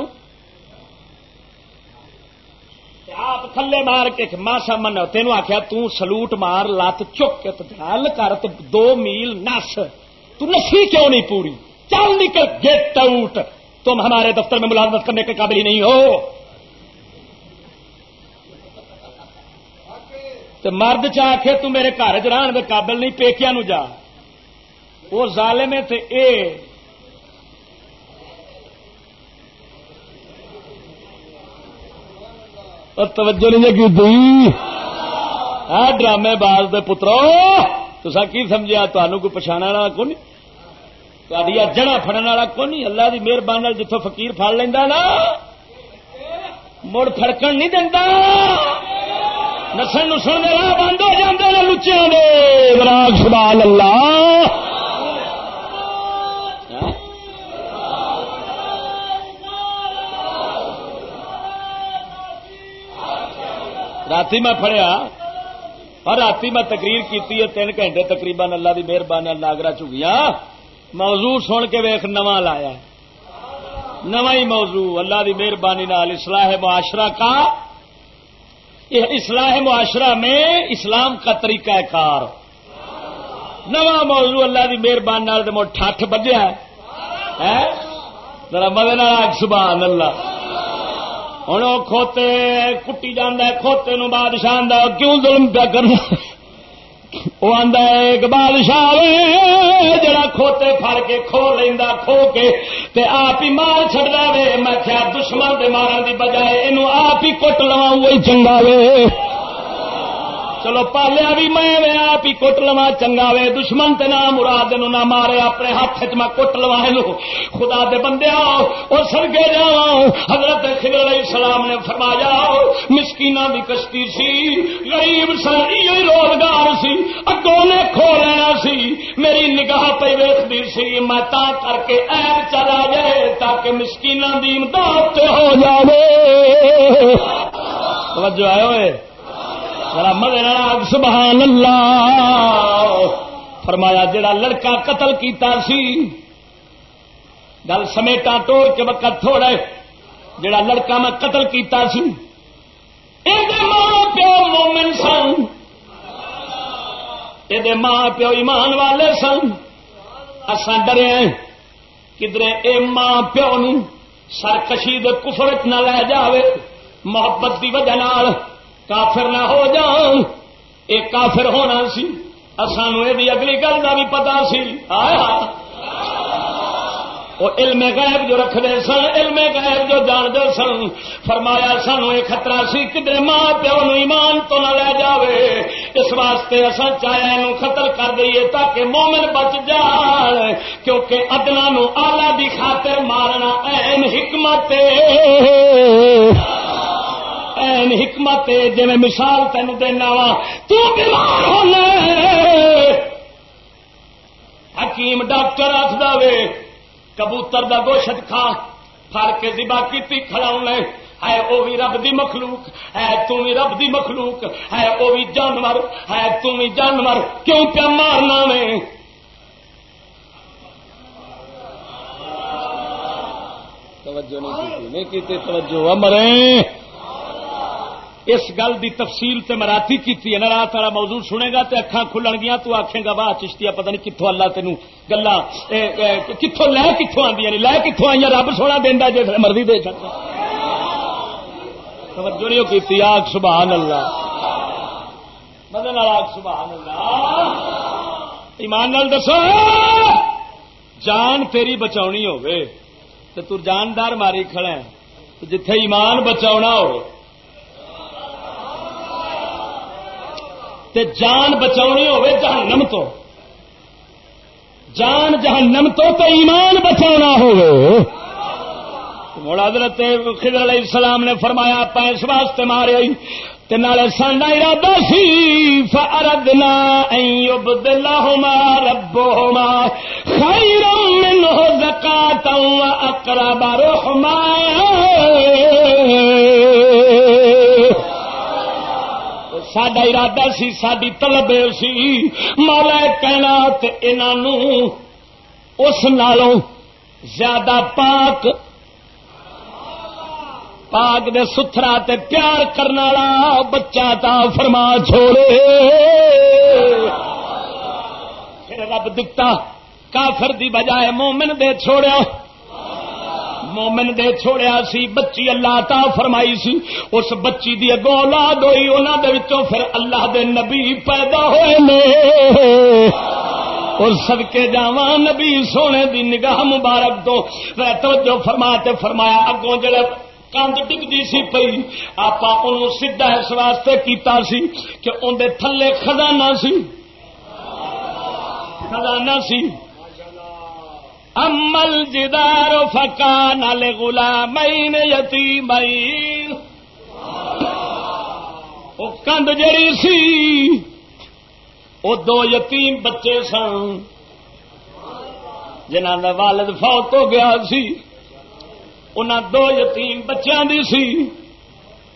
آپ تھلے مار کے ماسا من تین آخیا تلوٹ مار لت چک کے کر دو میل نس۔ تسی کیوں نہیں پوری؟ چل نکل، گیٹ آؤٹ۔ تم ہمارے دفتر میں ملازمت کرنے کے قابل ہی نہیں ہو۔ تو مرد چ تو میرے گھر چ دے قابل نہیں پیکیا نو جا۔ وہ ظالم تھے اے اور توجہ نہیں جی کی دی ڈرامے باز دے پترو تو کی سمجھا تمہوں کوئی پچھانا والا کون تاری جڑا فڑن والا کون اللہ کی مہربانی جتوں فقیر فڑ لینا نا، مڑ فڑکن نہیں دینا نسل نسل دے راہ بند ہو جاتے ہیں لچیا دے۔ راگ سبال اللہ۔ رات میں پڑیا اور رات میں تقریر کی تین گھنٹے تقریباً اللہ کی مہربانی ناگرا چکیا موضوع سن کے ویخ نواں لایا نواں ہی موضوع، اللہ کی مہربانی اصلاح معاشرہ کا۔ اصلاح معاشرہ میں اسلام کا طریقہ کار۔ نواں موضوع اللہ کی مہربانی ٹھٹ بدیا ذرا مدد سبحان اللہ۔ ہوں وہ کھوتے کٹی جانا کھوتے نو بادشاہ کیوں ظلم پیا کرنا وہ آدھا ایک بادشاہ جڑا کھوتے پھڑ کے کھو لینا کھو کے تے آپ ہی مار چڑا وے میں کیا دشمن دے مارن دی بجائے یہ آپ ہی کٹ لوا وہی چنگا وے چلو پالیا بھی میں آپ ہی کٹ لوا چنگا وے، دشمن تے نہ مراد نہ مارے، اپنے ہاتھ چ میں کٹ لوا لو خدا دے بندے اور سرگے جا حضرت خضر علیہ السلام نے فرمایا مسکین دی کشتی سی، غریب سن روزگار سی، اگوں نے کھو لینا سی۔ میری نگاہ پہ ویختی سی، میں تا کر کے ایپ چلا جائے تاکہ مسکین دی امداد ہو جائے توجہ آئے ہوئے؟ ذرا مگر سبحان اللہ۔ فرمایا، جڑا لڑکا قتل کیتا سی، گل سمیٹا توڑ کے وقت تھوڑے جڑا لڑکا میں قتل کیتا سی۔ ماں پیو مومن سن۔ یہ ماں پیو ایمان والے سن۔ اسان ڈرے کدھر اے ماں پیو نو سرکشی کفر نہ لے جاوے، محبت کی وجہ کافر نہ ہو جان۔ یہ کافر ہونا سی۔ سانو یہ اگلی گل کا بھی پتا سی۔ آیا۔ وہ علم غیب جو رکھتے سن، علم غیب جو جانتے سن۔ فرمایا سانو یہ خطرہ سی کدھر ماں پیو نو ایمان تو نہ لے جاوے۔ اس واسطے اصا چاہے خطر کر دئیے تاکہ مومن بچ جائے۔ کیونکہ ادنا نو آلہ دی خاطر مارنا این حکمت این حکمت جی مثال تین دینا وا۔ تمار ہونا حکیم ڈاکٹر آخر وے، کبوتر دا گوشت کھا فر کے دبا کی کھڑا ہے۔ وہ بھی رب دی مخلوق۔ ہے تو بھی رب دی مخلوق۔ ہے وہ بھی جانور۔ ہے تو بھی جانور۔ کیوں پیا مارنا میں توجہ نہیں کی توجہ۔ مرے۔ اس گل دی تفصیل تے مراتی کی ہے نا رات والا موضوع سنے گا تے اکھاں کھلن گیا تو آکھیں گا، واہ چشتیا پتہ نہیں کتوں اللہ تین گلا کتوں لے کتھوں کتوں آدی یعنی لے کتوں آئی رب سونا دینا جی مرضی دے سکتا توجہ نہیں کی آگ سبحان اللہ مدن آگ سبحان اللہ ایمان نال دسو، جان تیری بچاونی ہوے تے تو جاندار ماری کھڑا ہے جتھے ایمان بچاونا ہو تے جان بچاونی ہوے جہنم تو. جان جہنم تو تے ایمان بچاؤنا ہو حضرت خضر علیہ السلام نے فرمایا، آپ اس واسطے مارے تے نالے سانڈا ارادہ سی فاردنا ان یبدلہما ربہما خیرا منہ زکاتا و اقرب رحمہ سڈا ارادہ سی ساری طلب سی۔ مولا کہنا اس نالوں زیادہ پاک پاک دے ستھرا تے پیار کرنے والا بچہ تا فرما، چھوڑے۔ پھر رب دتا، کافر دی بجائے مومن دے چھوڑیا۔ مومن دے چھوڑیا سی، بچی اللہ تا فرمائی سی، اس بچی دی اگوں اولاد ہوئی انہوں دے وچوں پھر اللہ دے نبی پیدا ہوئے نے۔ اور سدکے جا نبی سونے دی نگاہ مبارک تو توجہ فرما تے فرمایا، اگوں جڑے کند ڈگتی سی پی آپ سیدا اس واسطے کیتا سی کہ اندر تھلے خزانہ سی۔ خزانہ سی۔ امل جدار فکا نال گلا مئی یتی مئی وہ کند جڑی سی، وہ دو یتیم بچے سن جنہ کا والد فوت ہو گیا سی ان دو یتیم بچیاں دی سی،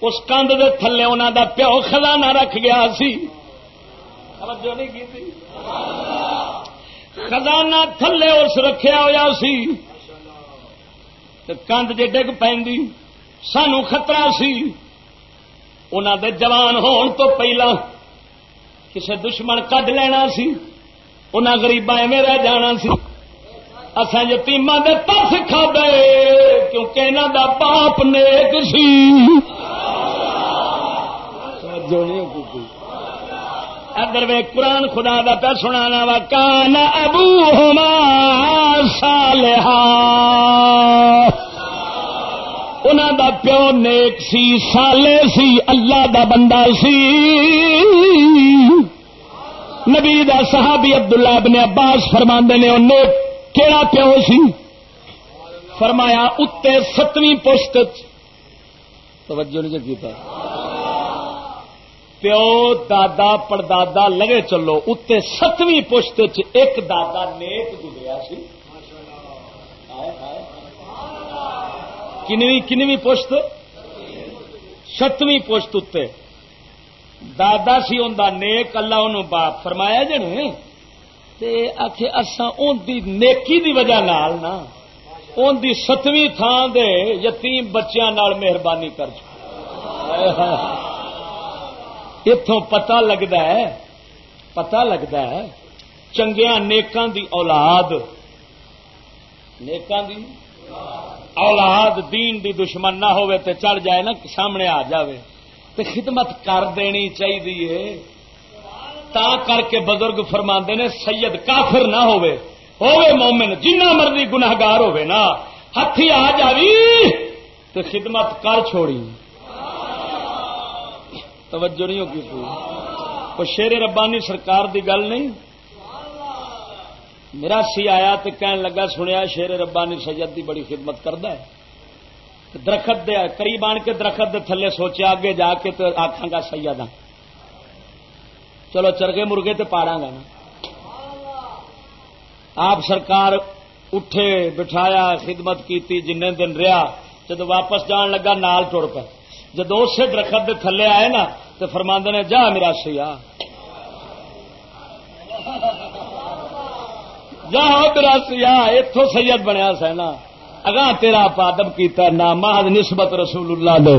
اس کند دے تھلے انہوں دا پیو خزانہ رکھ گیا سی۔ توجہ نہیں کی خزانہ تھلے اس رکھیا ہوا سی کند جی ڈگ پی سانو خطرہ سی۔ انہوں دے جوان ہون تو پہلا کسے دشمن کڈ لینا سی انہیں گریبا ایویں رہ جانا سی۔ اصا یتیما دے ترس کھا دے کیونکہ انہوں دا باپ نیک سی۔ جو نہیں کوئی ادر وے قرآن خدا دا پہ سنا وا، کان ابو ہوما سالحا انہوں دا پیو نیک سی سالے سی، اللہ دا بندہ سی۔ نبی دا صحابی عبداللہ ابن عباس فرما نے نیک کیڑا پیو سی؟ فرمایا، اتنے ستویں پشت۔ توجہ نہیں کیتا پیو، دادا پڑدادا لگے چلو اتنے ستویں پشت چ ایک دادا نیک گزریا سی۔ کنویں کنویں پشت؟ ستویں پشت اتنے دادا سی ان نیک، اللہ ان باپ فرمایا جن آخ ان دی نیکی دی وجہ نال نا ان دی ستویں تھان دے یتیم بچیاں نال مہربانی کر چکا اتوں پتا لگتا ہے پتا لگتا ہے چنگیا نیکان دی اولاد نیکان دی اولاد دین دی دشمن نہ ہوئے تے چڑھ جائے نا، سامنے آ جاوے۔ تے خدمت کر دینی چاہیے تا کر کے بزرگ فرما نے، سید کافر نہ ہوئے مومن، جنہ مرضی گناگار ہوے نا ہاتھی آ جاوی تو خدمت کر چھوڑی۔ توجہ نہیں ہوگی وہ شیر ربانی سرکار دی گل نہیں۔ میرا سی آیا تو کہن لگا، سنیا، شیر ربانی سید دی بڑی خدمت کرتا ہے۔ درخت دے، قریب آن کے درخت دے تھلے سوچیا اگے جا کے تو آخا گا سیادہ چلو چرگے مرگے تے پاڑا گا۔ نا آپ سرکار اٹھے، بٹھایا، خدمت کی جن دن رہا جب واپس جان لگا، نال ٹر پہ جدو اسے درخت دے تھلے آئے نا تو فرماند نے، جا میرا سیا جا میرا سیا اتو سید بنیا سا اگاں تیرا پادب کیتا نام نسبت رسول اللہ دے۔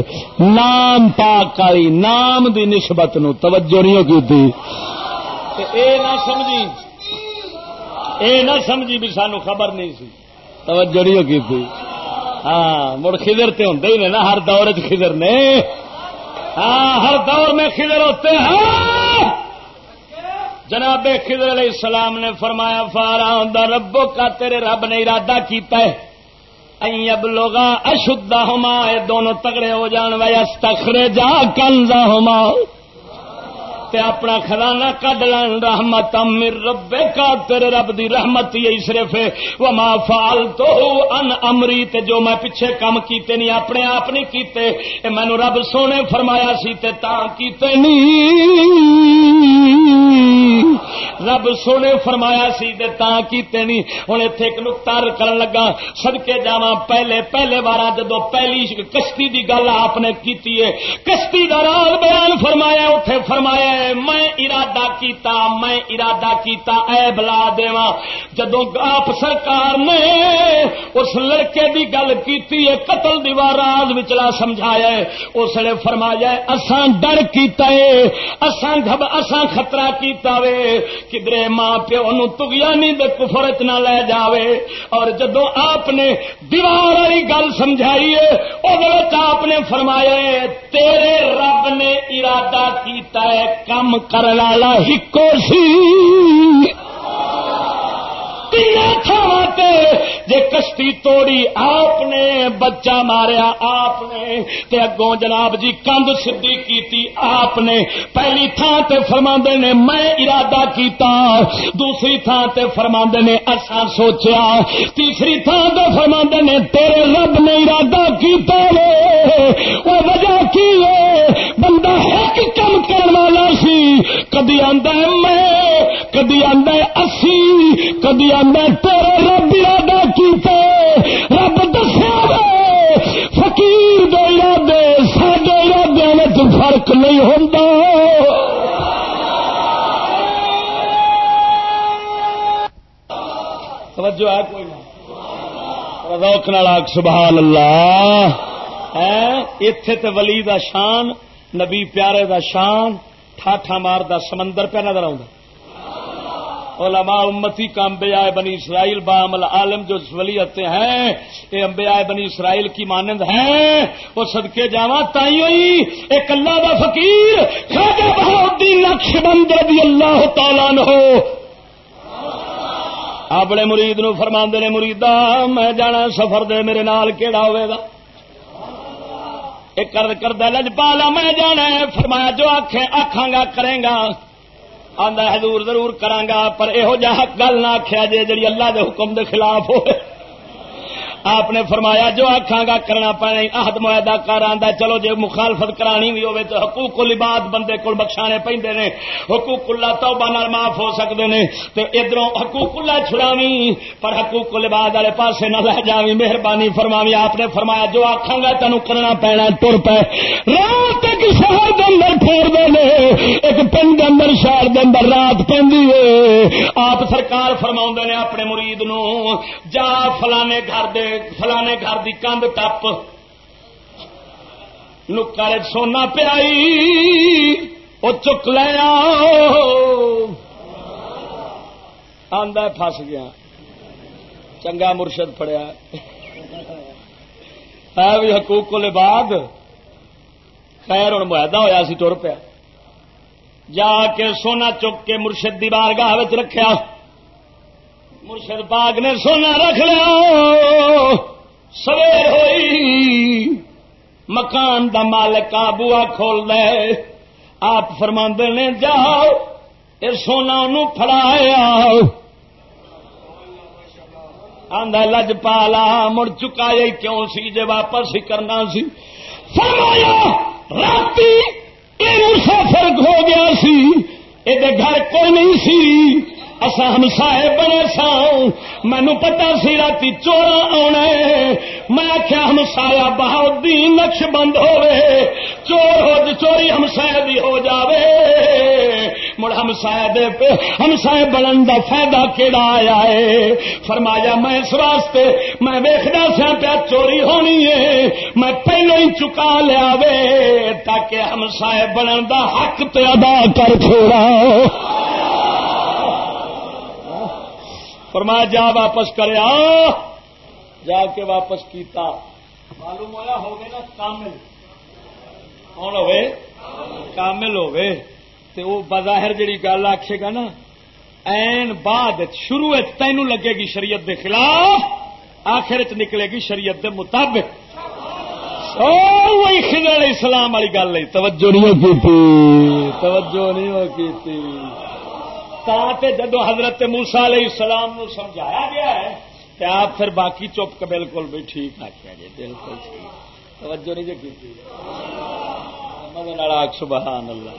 نام پاک نام دی نسبت نو توجہ نہیں کی اے نہ سمجھی۔ اے نہ سمجھی بھی سانو خبر نہیں سی۔ توجہ نہیں کی تھی ہاں مڑ خدر تے ہوں ہی نا، ہر دور چ خدر نے۔ ہاں ہر دور میں خدر ہوتے ہیں۔ جناب خدر علیہ السلام نے فرمایا فارا ہوں ربو کا تیرے رب نے ارادہ کیتا ہے۔ اب لوگ اشدہ ہوما یہ دونوں تگڑے ہو جان وے جا کنزا ہوما تے اپنا خزانہ کڈ لین رحمت امر رب کا تیرے رب دی رحمت یہی صرف وما فال تو ان امری تے جو میں پیچھے کام کیتے نہیں، اپنے آپ نہیں کیتے، اے مینو رب سونے فرمایا سی تے تا کیتے نہیں۔ رب سونے فرمایا سی دے تا کیتے نہیں۔ ہوں اتنے ایک نکتار کرن لگا سدکے جا پہلے پہلے بار جدو پہلی کشتی دی گل آپ نے کیتی ہے، کشتی کا راز بیان فرمایا اتے فرمایا میں ارادہ کیتا، میں ارادہ کیتا، اے بلا دیوا جدو آپ سرکار نے اس لڑکے دی گل کیتی ہے قتل دیوار راز وچلا سمجھایا ہے، اس نے فرمایا اسان ڈر کیتا ہے اسان گھب اسان خطرہ کیتا وے، کدرے ماں پیو نو تگیانی دے، کفر نہ لے جاوے۔ اور جدو آپ نے دیوار والی گل سمجھائی ہے آپ نے فرمایا ہے، تیرے رب نے ارادہ کیتا ہے کم کرنے والا ہکو سی۔ جے کشتی توڑی آپ نے، بچہ ماریا آپ نے۔ تے اگوں جناب جی کند سدھی کیتی آپ نے۔ پہلی تھان تے فرما نے، میں ارادہ کیتا۔ دوسری تھان تے فرما نے اصا سوچیا۔ تیسری تھان تے فرما نے، تیرے رب نے ارادہ کیتا وہ وجہ کی ہے؟ بندہ ایک کم کرنے والا سی۔ کدی آدھا میں، کدی آدھا اسی۔ کدی آدھا تیرے رب ارادہ کیتے، رب دسیا فقیر دے ارادے سڈے ارادے فرق نہیں ہوتا توجہ ہے کوئی روک نالاک سبحان اللہ اتے ہاں، تے ولی دا شان، نبی پیارے دا شان، ٹھاٹھا مار دا سمندر پہ نظر آؤں علماء امتی کا انبیاء بنی اسرائیل بامل عالم جو ولیتیں ہیں یہ انبیاء بنی اسرائیل کی مانند ہیں، وہ صدقے جاوا تائی ہوئی ایک اللہ دا فقیر، خواجہ بہاؤدین نقش بند رضی اللہ تعالیٰ نہ ہو اپنے مرید نو فرما نے مریدا میں جانا سفر دے، میرے نال کیڑا ہوئے گا؟ ایک کردہ لجپالا میں جانا فرمایا، جو آخے آخا گا کرے گا۔ آدھا حضور ضرور کرانگا پر یہو جہ گل نہ آخیا جی جی اللہ دے حکم دے خلاف ہوئے۔ آپ نے فرمایا، جو آخا گا کرنا پڑے عہد معاہدہ کر آدھا چلو جی مخالفت کرانی بھی ہوے تو حقوق لباد بندے کو بخشانے پہ نے۔ حقوق اللہ توبہ نال معاف ہو سکتے ہیں تو ادھر حقوق اللہ چھڑاوی، پر حقوق لباد والے پاسے نہ لے جاوی مہربانی فرماوی، آپ نے فرمایا، جو آخا گا تین کرنا پینا تر پہ رات ایک شہر کے اندر پھیر دے ایک پنڈ کے اندر، شہر کے اندر رات پہ آپ سرکار فرما نے اپنے مرید نو، جا فلانے گھر دے فلانے گھر کی کندھ ٹپ۔ نکارے سونا پیائی وہ چک لیا آدھا فس گیا۔ چنگا مرشد پڑیا۔ ہے بھی حقوق کو بعد خیر ہوں معاہدہ ہوا سی، ٹر پیا۔ جا کے سونا چک کے مرشد دی بارگاہ رکھا مرشد باغ نے سونا رکھ لیا، سویر ہوئی۔ مکان دا مالک بوا کھول دے۔ آپ فرما نے، جاؤ یہ سونا نو فڑایا آدھا لج پالا، مڑ چکا کیوں سی جے واپس ہی کرنا سی؟ فرمایا رات مسافر ہو گیا سی۔ یہ گھر کوئی نہیں سی۔ اصا ہمسائے بنے سا مینو پتا سی رات چورا آنا میں آخیا ہمسایا بہت نقش بند ہوئے چور ہو چوری ہمسائے بھی ہو جاوے۔ مڑ ہمسائے دے پہ ہمسائے بنن کا فائدہ کہڑا آیا ہے فرمایا میں اس واسطے میں ویخنا سا پیا چوری ہونی ہے میں پہلو ہی چکا لیا وے، تاکہ ہمسائے بنن کا حق تے ادا کر چھوڑا فرمایا، جا واپس کرے، آ! جا کے واپس کیتا۔ معلوم ہوا ہوگے نا کامل۔ کون ہوئے؟ کامل ہوئے۔ تے وہ بظاہر جڑی گل آخے گا نا، این بعد شروع تینوں لگے گی شریعت دے خلاف، آخر چ نکلے گی شریعت دے مطابق۔ وہی اسلام والی گل نہیں توجہ نہیں کی توجہ نہیں کی جدو حضرت موسا علیہ السلام نو سمجھایا گیا ہے تو آپ پھر باقی چپ کے بالکل بھی ٹھیک آخیا جی بالکل توجہ نہیں جی سبحان اللہ۔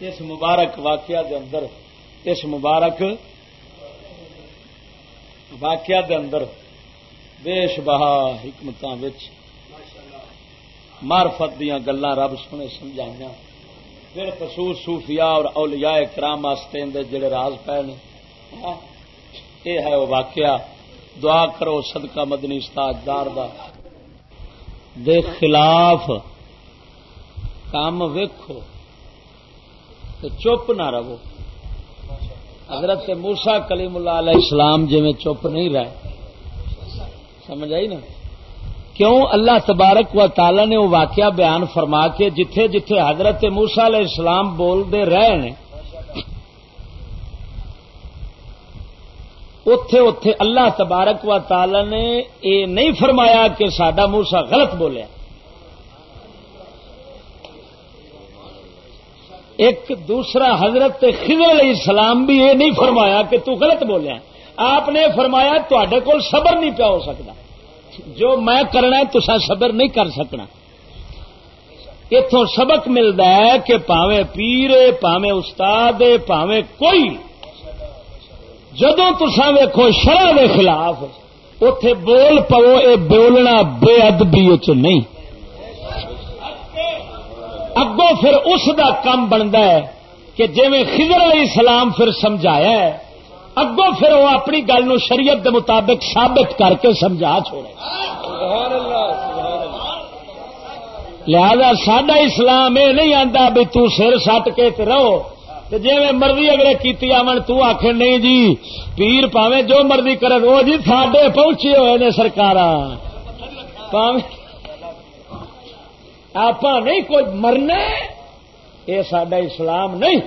اس مبارک واقعہ دے اندر، اس مبارک واقعہ دے اندر دیش بہا حکمت مارفت دیا گلا رب سونے سمجھائیاں۔ پھر خصوص صوفیاء اور اولیاء کرام واسطے اندر جڑے راز پے نے ہاں، یہ ہے وہ واقعہ، دعا کرو صدقہ مدنی استاجدار دا۔ دے خلاف کام ویکھو تو چپ نہ رہو۔ حضرت موسا کلیم اللہ علیہ السلام جی میں چپ نہیں رہے۔ سمجھ آئی نا؟ کیوں اللہ تبارک و تعالی نے وہ واقعہ بیان فرما کے جتھے جتھے حضرت موسا علیہ السلام بولتے رہے ہیں اتے اتے اللہ تبارک و تعالی نے یہ نہیں فرمایا کہ سڈا موسا غلط بولیا ایک دوسرا حضرت خضر علیہ السلام بھی یہ نہیں فرمایا کہ تو غلط بولیا آپ نے فرمایا تے کول صبر نہیں پیا ہو سکتا۔ جو میں کرنا تسا صبر نہیں کر سکنا۔ اتوں سبق ملتا ہے کہ پاوے پیر پاوے استاد پاوے کوئی۔ جدو تسا ویکو شرح کے خلاف اتے بول پو یہ بولنا بے ادبی چ نہیں۔ اگوں پھر اس دا کام بنتا ہے کہ جی خضر علیہ السلام پھر سمجھایا ہے اگوں پھر وہ اپنی گل نو شریعت دے مطابق ثابت کر کے سمجھا چھوڑے۔ لہذا سڈا اسلام یہ نہیں آتا بھی تر سٹ کے رہو۔ جی مرضی اگلے کی آمن تو آخ نہیں جی پیر پاوے جو مرضی کرے، وہ جی ساڈے پہنچے ہوئے نے سرکار آپ نہیں کوئی مرنا یہ سڈا اسلام نہیں۔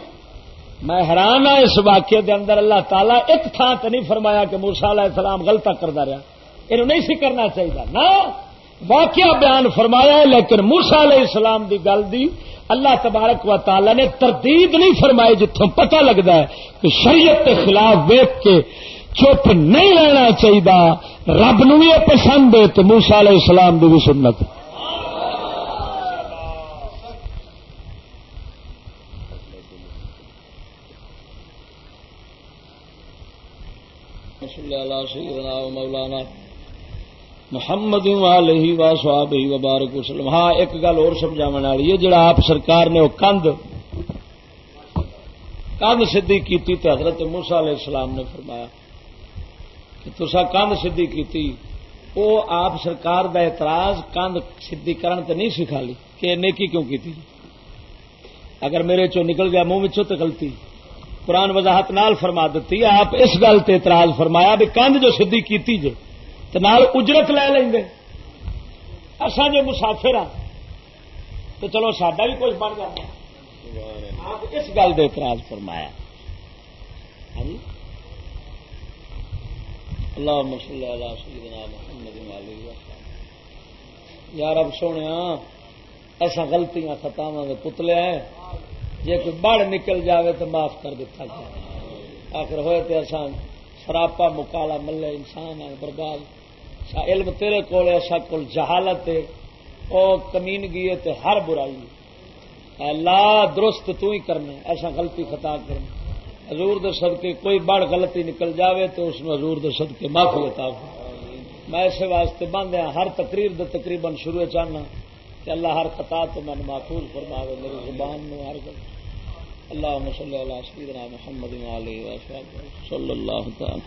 میں حیران ہوں اس واقعے دے اندر اللہ تعالیٰ ایک تھان تو نہیں فرمایا کہ موسا علیہ السلام غلط کرتا رہا۔ یہ نہیں سی کرنا چاہیے نہ، واقعہ بیان فرمایا لیکن موسا علیہ السلام دی گل دی اللہ تبارک و تعالی نے تردید نہیں فرمائی جتوں پتہ لگتا ہے کہ شریعت کے خلاف ویک کے چپ نہیں رہنا چاہیے رب نو یہ پسند ہے تو موسا علیہ السلام دی بھی سنت۔ سیدنا و مولانا محمد وبارک وسلم۔ ہاں ایک گل اور سمجھا والی ہے، جڑا آپ سرکار نے وہ کند کند سدھی کی حضرت موسا علیہ السلام نے فرمایا کہ تسا کند سدھی کی وہ آپ سرکار دا اعتراض کند سدھی کرن تے نہیں سکھا لی کہ نیکی کیوں کی اگر میرے چو نکل گیا، منہ مچھو تو غلطی۔ قرآن وضاحت نال فرما دیتی آپ اس گل تے اعتراض فرمایا بھی کندھ جو سدھی کیتی جو تو نال اجرت لے لیں گے اصا جو مسافر ہاں تو چلو سڈا بھی کچھ بن جاتا۔ آپ اس گل اعتراض فرمایا۔ ہاں جی۔ اللہ مسل محمد یار اب سونے ایسا غلطیاں خطاواں پتلے ہیں جی کوئی بڑھ نکل جاوے تو معاف کر دیتا جائے۔ آخر ہوئے تو ایسا سراپا مکالا ملے، انسان ہے برباد علم تیرے کول ایسا کول جہالت ہے۔ او کمینگی ہے تے ہر برائی اللہ، درست تو ہی کرنا ایسا غلطی خطا کرنا حضور دے صدقے کوئی بڑ غلطی نکل جاوے تو اس میں حضور دے صدقے معافی عطا میں اسے واسطے بند ہاں ہر تقریر دے تقریباً شروع چاہنا کہ اللہ ہر خطا تو من محفوظ فرماوے، میری زبان میں ہر گل۔ اللهم صل على سيدنا محمد وعلى اله وصحبه صلى الله تعالى.